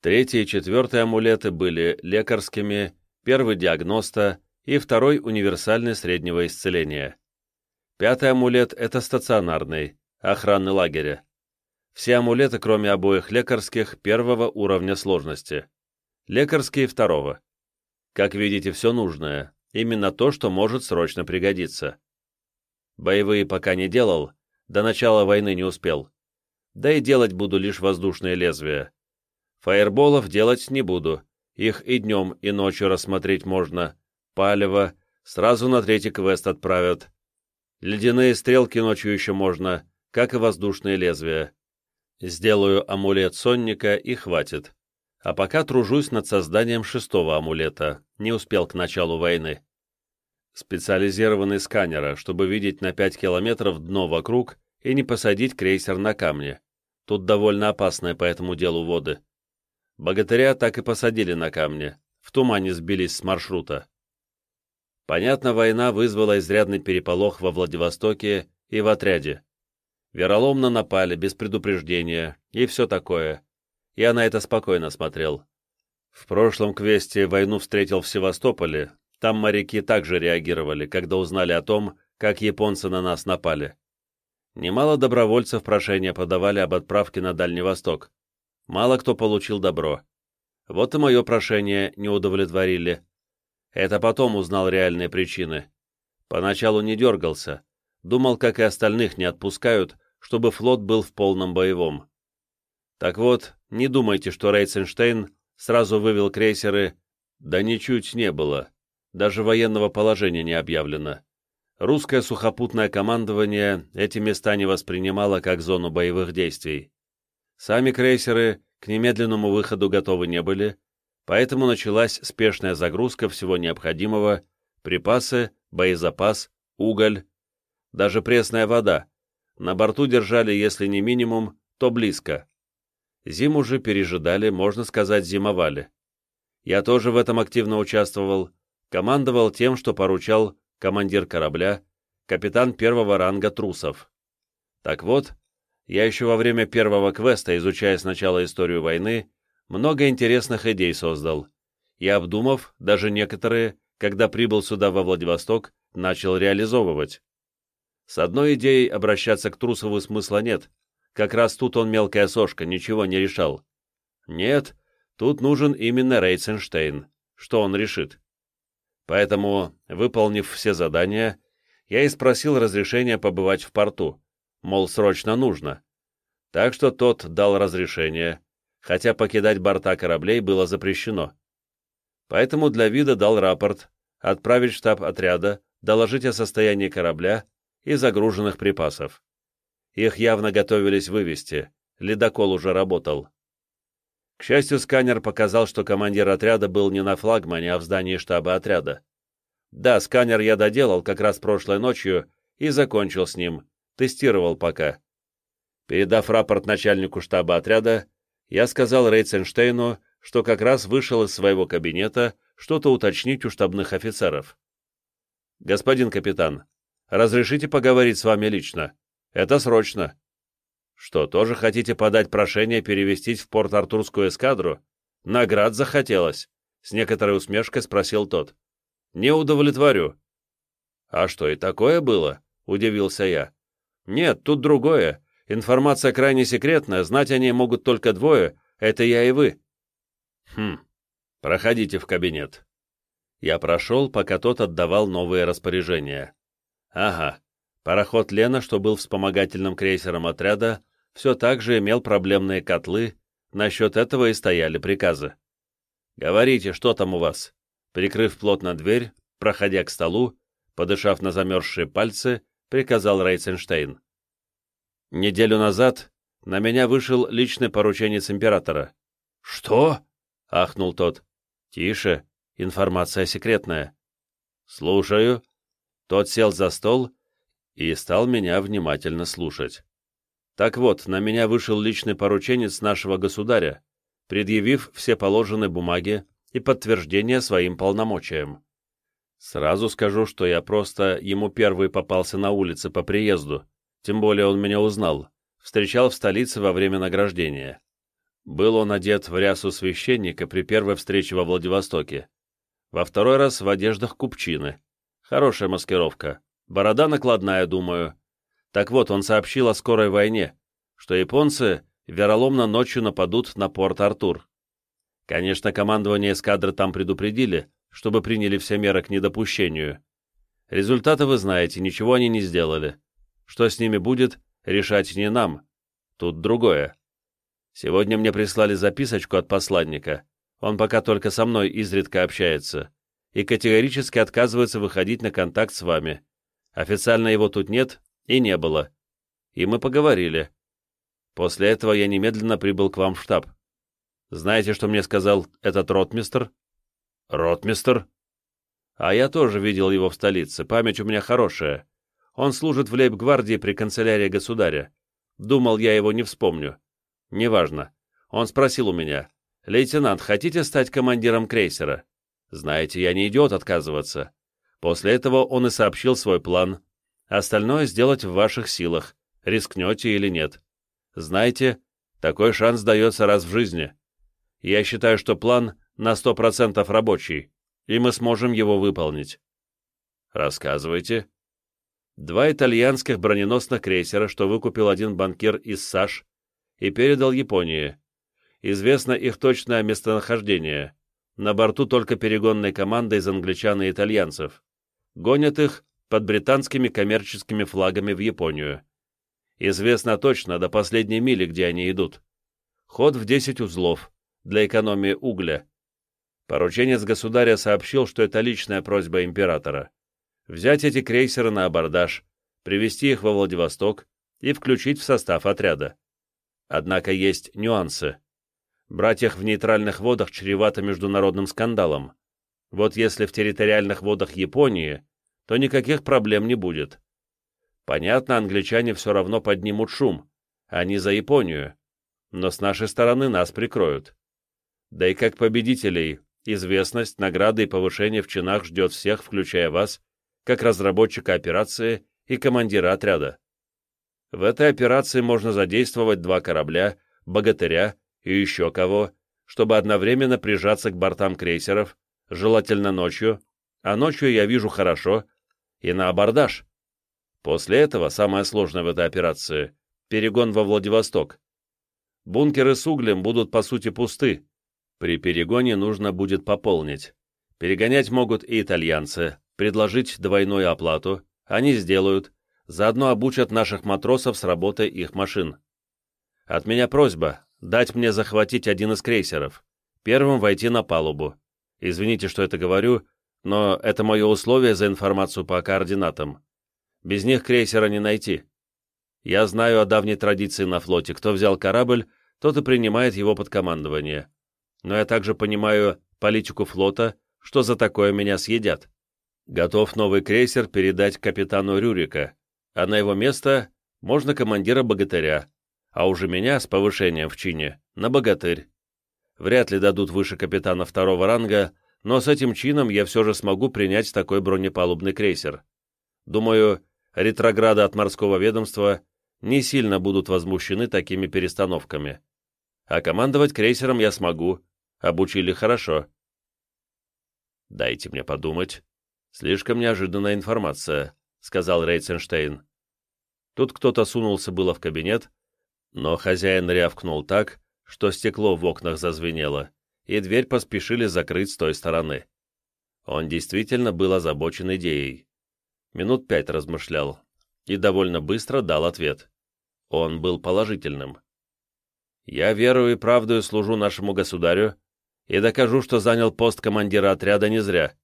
Третий и четвертый амулеты были лекарскими, первый диагноста и второй универсальный среднего исцеления. Пятый амулет — это стационарный, охраны лагеря. Все амулеты, кроме обоих лекарских, первого уровня сложности. Лекарские — второго. Как видите, все нужное, Именно то, что может срочно пригодиться. Боевые пока не делал, до начала войны не успел. Да и делать буду лишь воздушные лезвия. Фаерболов делать не буду, их и днем, и ночью рассмотреть можно. Палево, сразу на третий квест отправят. Ледяные стрелки ночью еще можно, как и воздушные лезвия. Сделаю амулет сонника и хватит. А пока тружусь над созданием шестого амулета, не успел к началу войны. Специализированный сканера, чтобы видеть на 5 километров дно вокруг и не посадить крейсер на камни. Тут довольно опасные по этому делу воды. Богатыря так и посадили на камни, в тумане сбились с маршрута. Понятно, война вызвала изрядный переполох во Владивостоке и в отряде. Вероломно напали, без предупреждения, и все такое. Я на это спокойно смотрел. В прошлом квесте войну встретил в Севастополе, там моряки также реагировали, когда узнали о том, как японцы на нас напали. Немало добровольцев прошения подавали об отправке на Дальний Восток. Мало кто получил добро. Вот и мое прошение не удовлетворили. Это потом узнал реальные причины. Поначалу не дергался. Думал, как и остальных не отпускают, чтобы флот был в полном боевом. Так вот, не думайте, что Рейценштейн сразу вывел крейсеры, да ничуть не было. Даже военного положения не объявлено. Русское сухопутное командование эти места не воспринимало как зону боевых действий. Сами крейсеры к немедленному выходу готовы не были, поэтому началась спешная загрузка всего необходимого, припасы, боезапас, уголь, даже пресная вода. На борту держали, если не минимум, то близко. Зиму же пережидали, можно сказать, зимовали. Я тоже в этом активно участвовал, командовал тем, что поручал командир корабля, капитан первого ранга Трусов. Так вот, я еще во время первого квеста, изучая сначала историю войны, много интересных идей создал. И, обдумав, даже некоторые, когда прибыл сюда во Владивосток, начал реализовывать. С одной идеей обращаться к Трусову смысла нет, как раз тут он мелкая сошка, ничего не решал. Нет, тут нужен именно Рейценштейн. Что он решит? Поэтому, выполнив все задания, я и спросил разрешения побывать в порту, мол, срочно нужно. Так что тот дал разрешение, хотя покидать борта кораблей было запрещено. Поэтому для вида дал рапорт, отправить штаб отряда, доложить о состоянии корабля и загруженных припасов. Их явно готовились вывести. Ледокол уже работал. К счастью, сканер показал, что командир отряда был не на флагмане, а в здании штаба отряда. Да, сканер я доделал как раз прошлой ночью и закончил с ним, тестировал пока. Передав рапорт начальнику штаба отряда, я сказал Рейценштейну, что как раз вышел из своего кабинета что-то уточнить у штабных офицеров. «Господин капитан, разрешите поговорить с вами лично? Это срочно». «Что, тоже хотите подать прошение перевестить в Порт-Артурскую эскадру? Наград захотелось?» С некоторой усмешкой спросил тот. «Не удовлетворю». «А что, и такое было?» — удивился я. «Нет, тут другое. Информация крайне секретная, знать о ней могут только двое, это я и вы». «Хм, проходите в кабинет». Я прошел, пока тот отдавал новые распоряжения. «Ага, пароход Лена, что был вспомогательным крейсером отряда, все так же имел проблемные котлы, насчет этого и стояли приказы. «Говорите, что там у вас?» Прикрыв плотно дверь, проходя к столу, подышав на замерзшие пальцы, приказал Рейценштейн. «Неделю назад на меня вышел личный порученец императора». «Что?» — ахнул тот. «Тише, информация секретная». «Слушаю». Тот сел за стол и стал меня внимательно слушать. Так вот, на меня вышел личный порученец нашего государя, предъявив все положенные бумаги и подтверждение своим полномочиям. Сразу скажу, что я просто ему первый попался на улице по приезду, тем более он меня узнал, встречал в столице во время награждения. Был он одет в рясу священника при первой встрече во Владивостоке. Во второй раз в одеждах купчины. Хорошая маскировка. Борода накладная, думаю. Так вот, он сообщил о скорой войне, что японцы вероломно ночью нападут на порт Артур. Конечно, командование эскадры там предупредили, чтобы приняли все меры к недопущению. Результаты вы знаете, ничего они не сделали. Что с ними будет, решать не нам. Тут другое. Сегодня мне прислали записочку от посланника. Он пока только со мной изредка общается. И категорически отказывается выходить на контакт с вами. Официально его тут нет, и не было. И мы поговорили. После этого я немедленно прибыл к вам в штаб. Знаете, что мне сказал этот ротмистр? Ротмистр? А я тоже видел его в столице, память у меня хорошая. Он служит в лейб-гвардии при канцелярии государя. Думал, я его не вспомню. Неважно. Он спросил у меня, «Лейтенант, хотите стать командиром крейсера?» Знаете, я не идиот отказываться. После этого он и сообщил свой план, Остальное сделать в ваших силах, рискнете или нет. Знайте, такой шанс дается раз в жизни. Я считаю, что план на сто процентов рабочий, и мы сможем его выполнить. Рассказывайте. Два итальянских броненосных крейсера, что выкупил один банкир из САШ и передал Японии. Известно их точное местонахождение. На борту только перегонной команда из англичан и итальянцев. Гонят их под британскими коммерческими флагами в Японию. Известно точно до последней мили, где они идут. Ход в 10 узлов, для экономии угля. Порученец государя сообщил, что это личная просьба императора. Взять эти крейсеры на абордаж, привести их во Владивосток и включить в состав отряда. Однако есть нюансы. Брать их в нейтральных водах чревато международным скандалом. Вот если в территориальных водах Японии то никаких проблем не будет. Понятно, англичане все равно поднимут шум, они за Японию, но с нашей стороны нас прикроют. Да и как победителей, известность, награды и повышение в чинах ждет всех, включая вас, как разработчика операции и командира отряда. В этой операции можно задействовать два корабля, богатыря и еще кого, чтобы одновременно прижаться к бортам крейсеров, желательно ночью, а ночью я вижу хорошо, и на абордаж. После этого самое сложное в этой операции – перегон во Владивосток. Бункеры с углем будут по сути пусты. При перегоне нужно будет пополнить. Перегонять могут и итальянцы, предложить двойную оплату, они сделают, заодно обучат наших матросов с работой их машин. От меня просьба дать мне захватить один из крейсеров, первым войти на палубу. Извините, что это говорю, но это мое условие за информацию по координатам. Без них крейсера не найти. Я знаю о давней традиции на флоте. Кто взял корабль, тот и принимает его под командование. Но я также понимаю политику флота, что за такое меня съедят. Готов новый крейсер передать капитану Рюрика, а на его место можно командира богатыря, а уже меня с повышением в чине на богатырь. Вряд ли дадут выше капитана второго ранга, но с этим чином я все же смогу принять такой бронепалубный крейсер. Думаю, ретрограды от морского ведомства не сильно будут возмущены такими перестановками. А командовать крейсером я смогу, обучили хорошо. «Дайте мне подумать. Слишком неожиданная информация», — сказал Рейценштейн. Тут кто-то сунулся было в кабинет, но хозяин рявкнул так, что стекло в окнах зазвенело, и дверь поспешили закрыть с той стороны. Он действительно был озабочен идеей. Минут пять размышлял и довольно быстро дал ответ. Он был положительным. «Я верую и правдою служу нашему государю и докажу, что занял пост командира отряда не зря.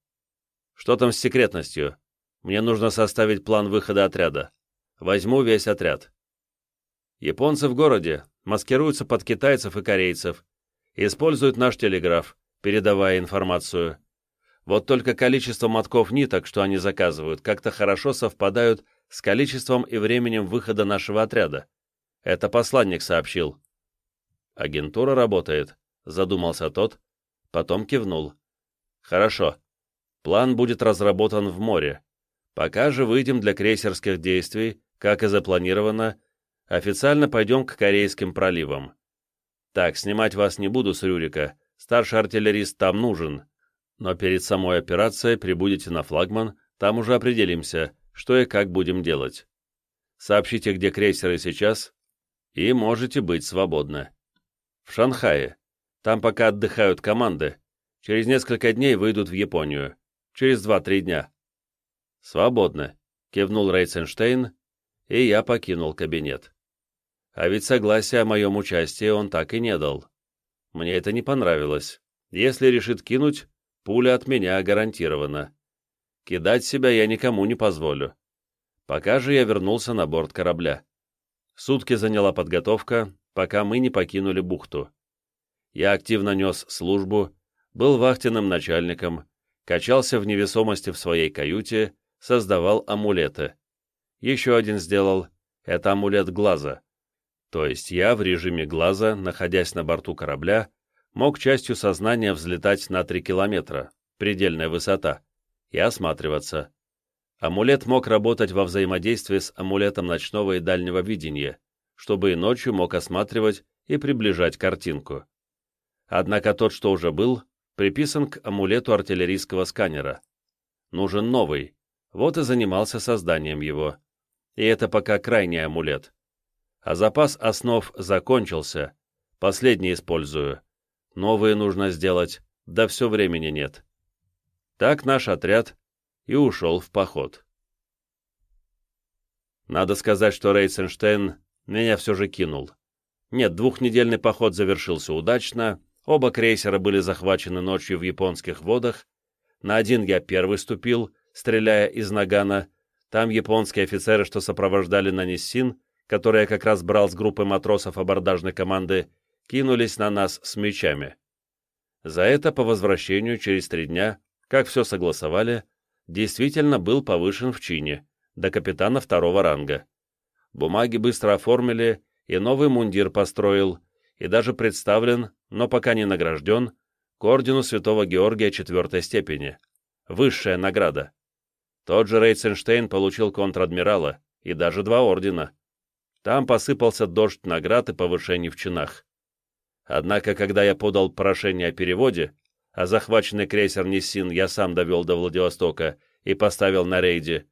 Что там с секретностью? Мне нужно составить план выхода отряда. Возьму весь отряд. Японцы в городе маскируются под китайцев и корейцев, используют наш телеграф, передавая информацию. Вот только количество мотков ниток, что они заказывают, как-то хорошо совпадают с количеством и временем выхода нашего отряда. Это посланник сообщил. Агентура работает, задумался тот, потом кивнул. Хорошо. План будет разработан в море. Пока же выйдем для крейсерских действий, как и запланировано, Официально пойдем к Корейским проливам. Так, снимать вас не буду с Рюрика, старший артиллерист там нужен. Но перед самой операцией прибудете на флагман, там уже определимся, что и как будем делать. Сообщите, где крейсеры сейчас, и можете быть свободны. В Шанхае. Там пока отдыхают команды. Через несколько дней выйдут в Японию. Через два-три дня. Свободно, кивнул Рейценштейн, и я покинул кабинет. А ведь согласия о моем участии он так и не дал. Мне это не понравилось. Если решит кинуть, пуля от меня гарантирована. Кидать себя я никому не позволю. Пока же я вернулся на борт корабля. Сутки заняла подготовка, пока мы не покинули бухту. Я активно нес службу, был вахтенным начальником, качался в невесомости в своей каюте, создавал амулеты. Еще один сделал — это амулет глаза. То есть я в режиме глаза, находясь на борту корабля, мог частью сознания взлетать на 3 километра, предельная высота, и осматриваться. Амулет мог работать во взаимодействии с амулетом ночного и дальнего видения, чтобы и ночью мог осматривать и приближать картинку. Однако тот, что уже был, приписан к амулету артиллерийского сканера. Нужен новый, вот и занимался созданием его. И это пока крайний амулет а запас основ закончился, последний использую. Новые нужно сделать, да все времени нет. Так наш отряд и ушел в поход. Надо сказать, что Рейценштейн меня все же кинул. Нет, двухнедельный поход завершился удачно, оба крейсера были захвачены ночью в японских водах, на один я первый ступил, стреляя из нагана, там японские офицеры, что сопровождали на Ниссин, который я как раз брал с группы матросов абордажной команды, кинулись на нас с мечами. За это по возвращению через три дня, как все согласовали, действительно был повышен в чине, до капитана второго ранга. Бумаги быстро оформили, и новый мундир построил, и даже представлен, но пока не награжден, к ордену святого Георгия четвертой степени. Высшая награда. Тот же Рейценштейн получил контр-адмирала и даже два ордена. Там посыпался дождь наград и повышений в чинах. Однако, когда я подал прошение о переводе, а захваченный крейсер Ниссин я сам довел до Владивостока и поставил на рейде,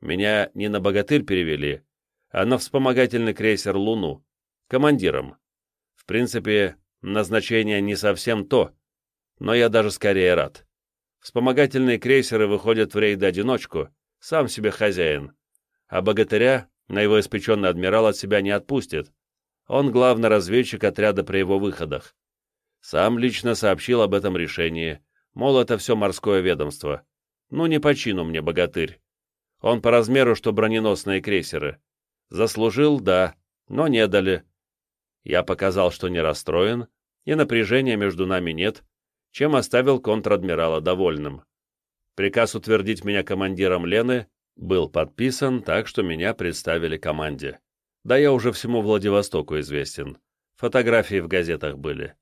меня не на богатырь перевели, а на вспомогательный крейсер «Луну», командиром. В принципе, назначение не совсем то, но я даже скорее рад. Вспомогательные крейсеры выходят в рейды одиночку, сам себе хозяин, а богатыря но его испеченный адмирал от себя не отпустит. Он главный разведчик отряда при его выходах. Сам лично сообщил об этом решении, мол, это все морское ведомство. Ну, не по чину мне, богатырь. Он по размеру, что броненосные крейсеры. Заслужил, да, но не дали. Я показал, что не расстроен, и напряжения между нами нет, чем оставил контр-адмирала довольным. Приказ утвердить меня командиром Лены был подписан, так что меня представили команде. Да я уже всему Владивостоку известен. Фотографии в газетах были.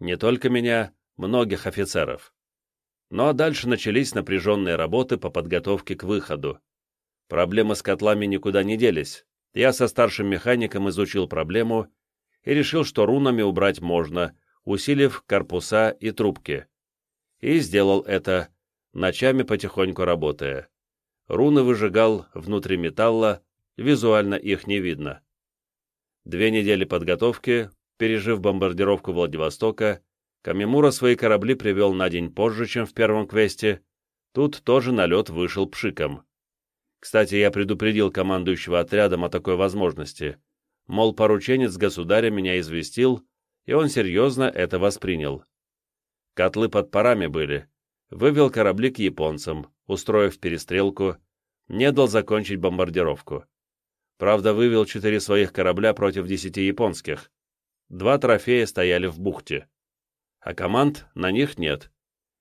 Не только меня, многих офицеров. Ну а дальше начались напряженные работы по подготовке к выходу. Проблемы с котлами никуда не делись. Я со старшим механиком изучил проблему и решил, что рунами убрать можно, усилив корпуса и трубки. И сделал это, ночами потихоньку работая. Руны выжигал внутри металла, визуально их не видно. Две недели подготовки, пережив бомбардировку Владивостока, Камимура свои корабли привел на день позже, чем в первом квесте. Тут тоже налет вышел пшиком. Кстати, я предупредил командующего отрядом о такой возможности. Мол, порученец государя меня известил, и он серьезно это воспринял. Котлы под парами были. Вывел корабли к японцам, устроив перестрелку, не дал закончить бомбардировку. Правда, вывел четыре своих корабля против десяти японских. Два трофея стояли в бухте. А команд на них нет.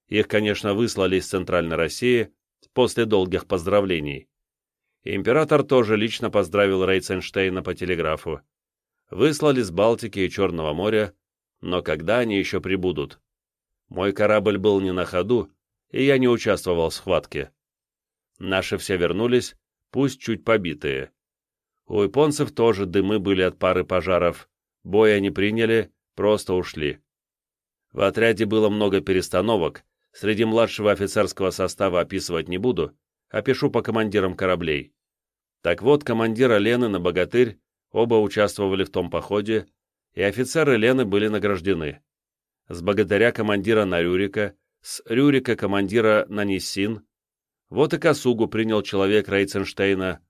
Их, конечно, выслали из Центральной России после долгих поздравлений. Император тоже лично поздравил Рейценштейна по телеграфу. Выслали с Балтики и Черного моря, но когда они еще прибудут? Мой корабль был не на ходу, и я не участвовал в схватке. Наши все вернулись, пусть чуть побитые. У японцев тоже дымы были от пары пожаров. Бой они приняли, просто ушли. В отряде было много перестановок, среди младшего офицерского состава описывать не буду, опишу по командирам кораблей. Так вот, командира Лены на «Богатырь» оба участвовали в том походе, и офицеры Лены были награждены. С «Богатыря» командира на Рюрика, с Рюрика командира на Ниссин. Вот и Косугу принял человек Рейценштейна.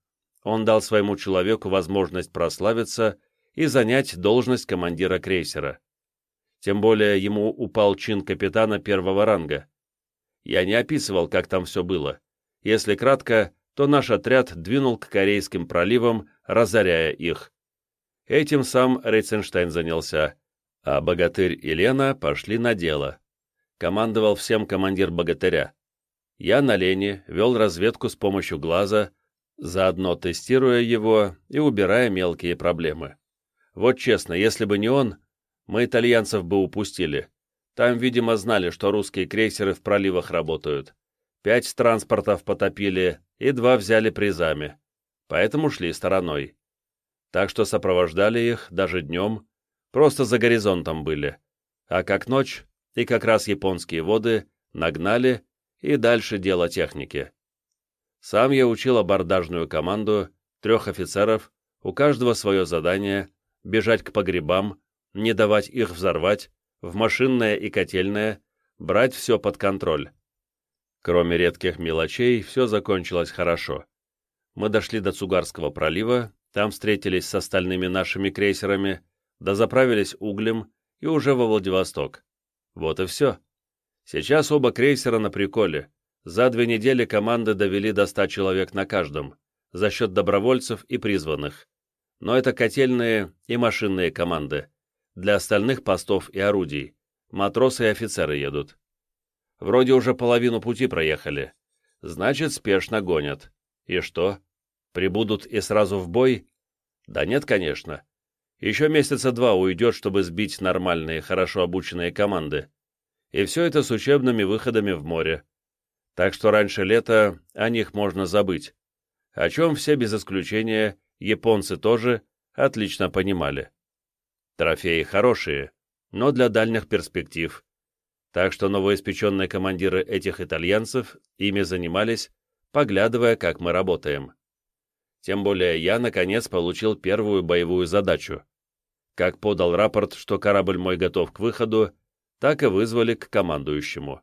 Он дал своему человеку возможность прославиться и занять должность командира крейсера. Тем более ему упал чин капитана первого ранга. Я не описывал, как там все было. Если кратко, то наш отряд двинул к Корейским проливам, разоряя их. Этим сам Рейценштейн занялся, а богатырь и Лена пошли на дело. Командовал всем командир богатыря. Я на Лене вел разведку с помощью глаза, заодно тестируя его и убирая мелкие проблемы. Вот честно, если бы не он, мы итальянцев бы упустили. Там, видимо, знали, что русские крейсеры в проливах работают. Пять транспортов потопили и два взяли призами, поэтому шли стороной. Так что сопровождали их даже днем, просто за горизонтом были. А как ночь, и как раз японские воды нагнали, и дальше дело техники. Сам я учил абордажную команду, трех офицеров, у каждого свое задание, бежать к погребам, не давать их взорвать, в машинное и котельное, брать все под контроль. Кроме редких мелочей, все закончилось хорошо. Мы дошли до Цугарского пролива, там встретились с остальными нашими крейсерами, дозаправились углем и уже во Владивосток. Вот и все. Сейчас оба крейсера на приколе. За две недели команды довели до ста человек на каждом, за счет добровольцев и призванных. Но это котельные и машинные команды. Для остальных постов и орудий. Матросы и офицеры едут. Вроде уже половину пути проехали. Значит, спешно гонят. И что? Прибудут и сразу в бой? Да нет, конечно. Еще месяца два уйдет, чтобы сбить нормальные, хорошо обученные команды. И все это с учебными выходами в море. Так что раньше лета о них можно забыть. О чем все без исключения, японцы тоже, отлично понимали. Трофеи хорошие, но для дальних перспектив, так что новоиспеченные командиры этих итальянцев ими занимались, поглядывая, как мы работаем. Тем более я, наконец, получил первую боевую задачу. Как подал рапорт, что корабль мой готов к выходу, так и вызвали к командующему.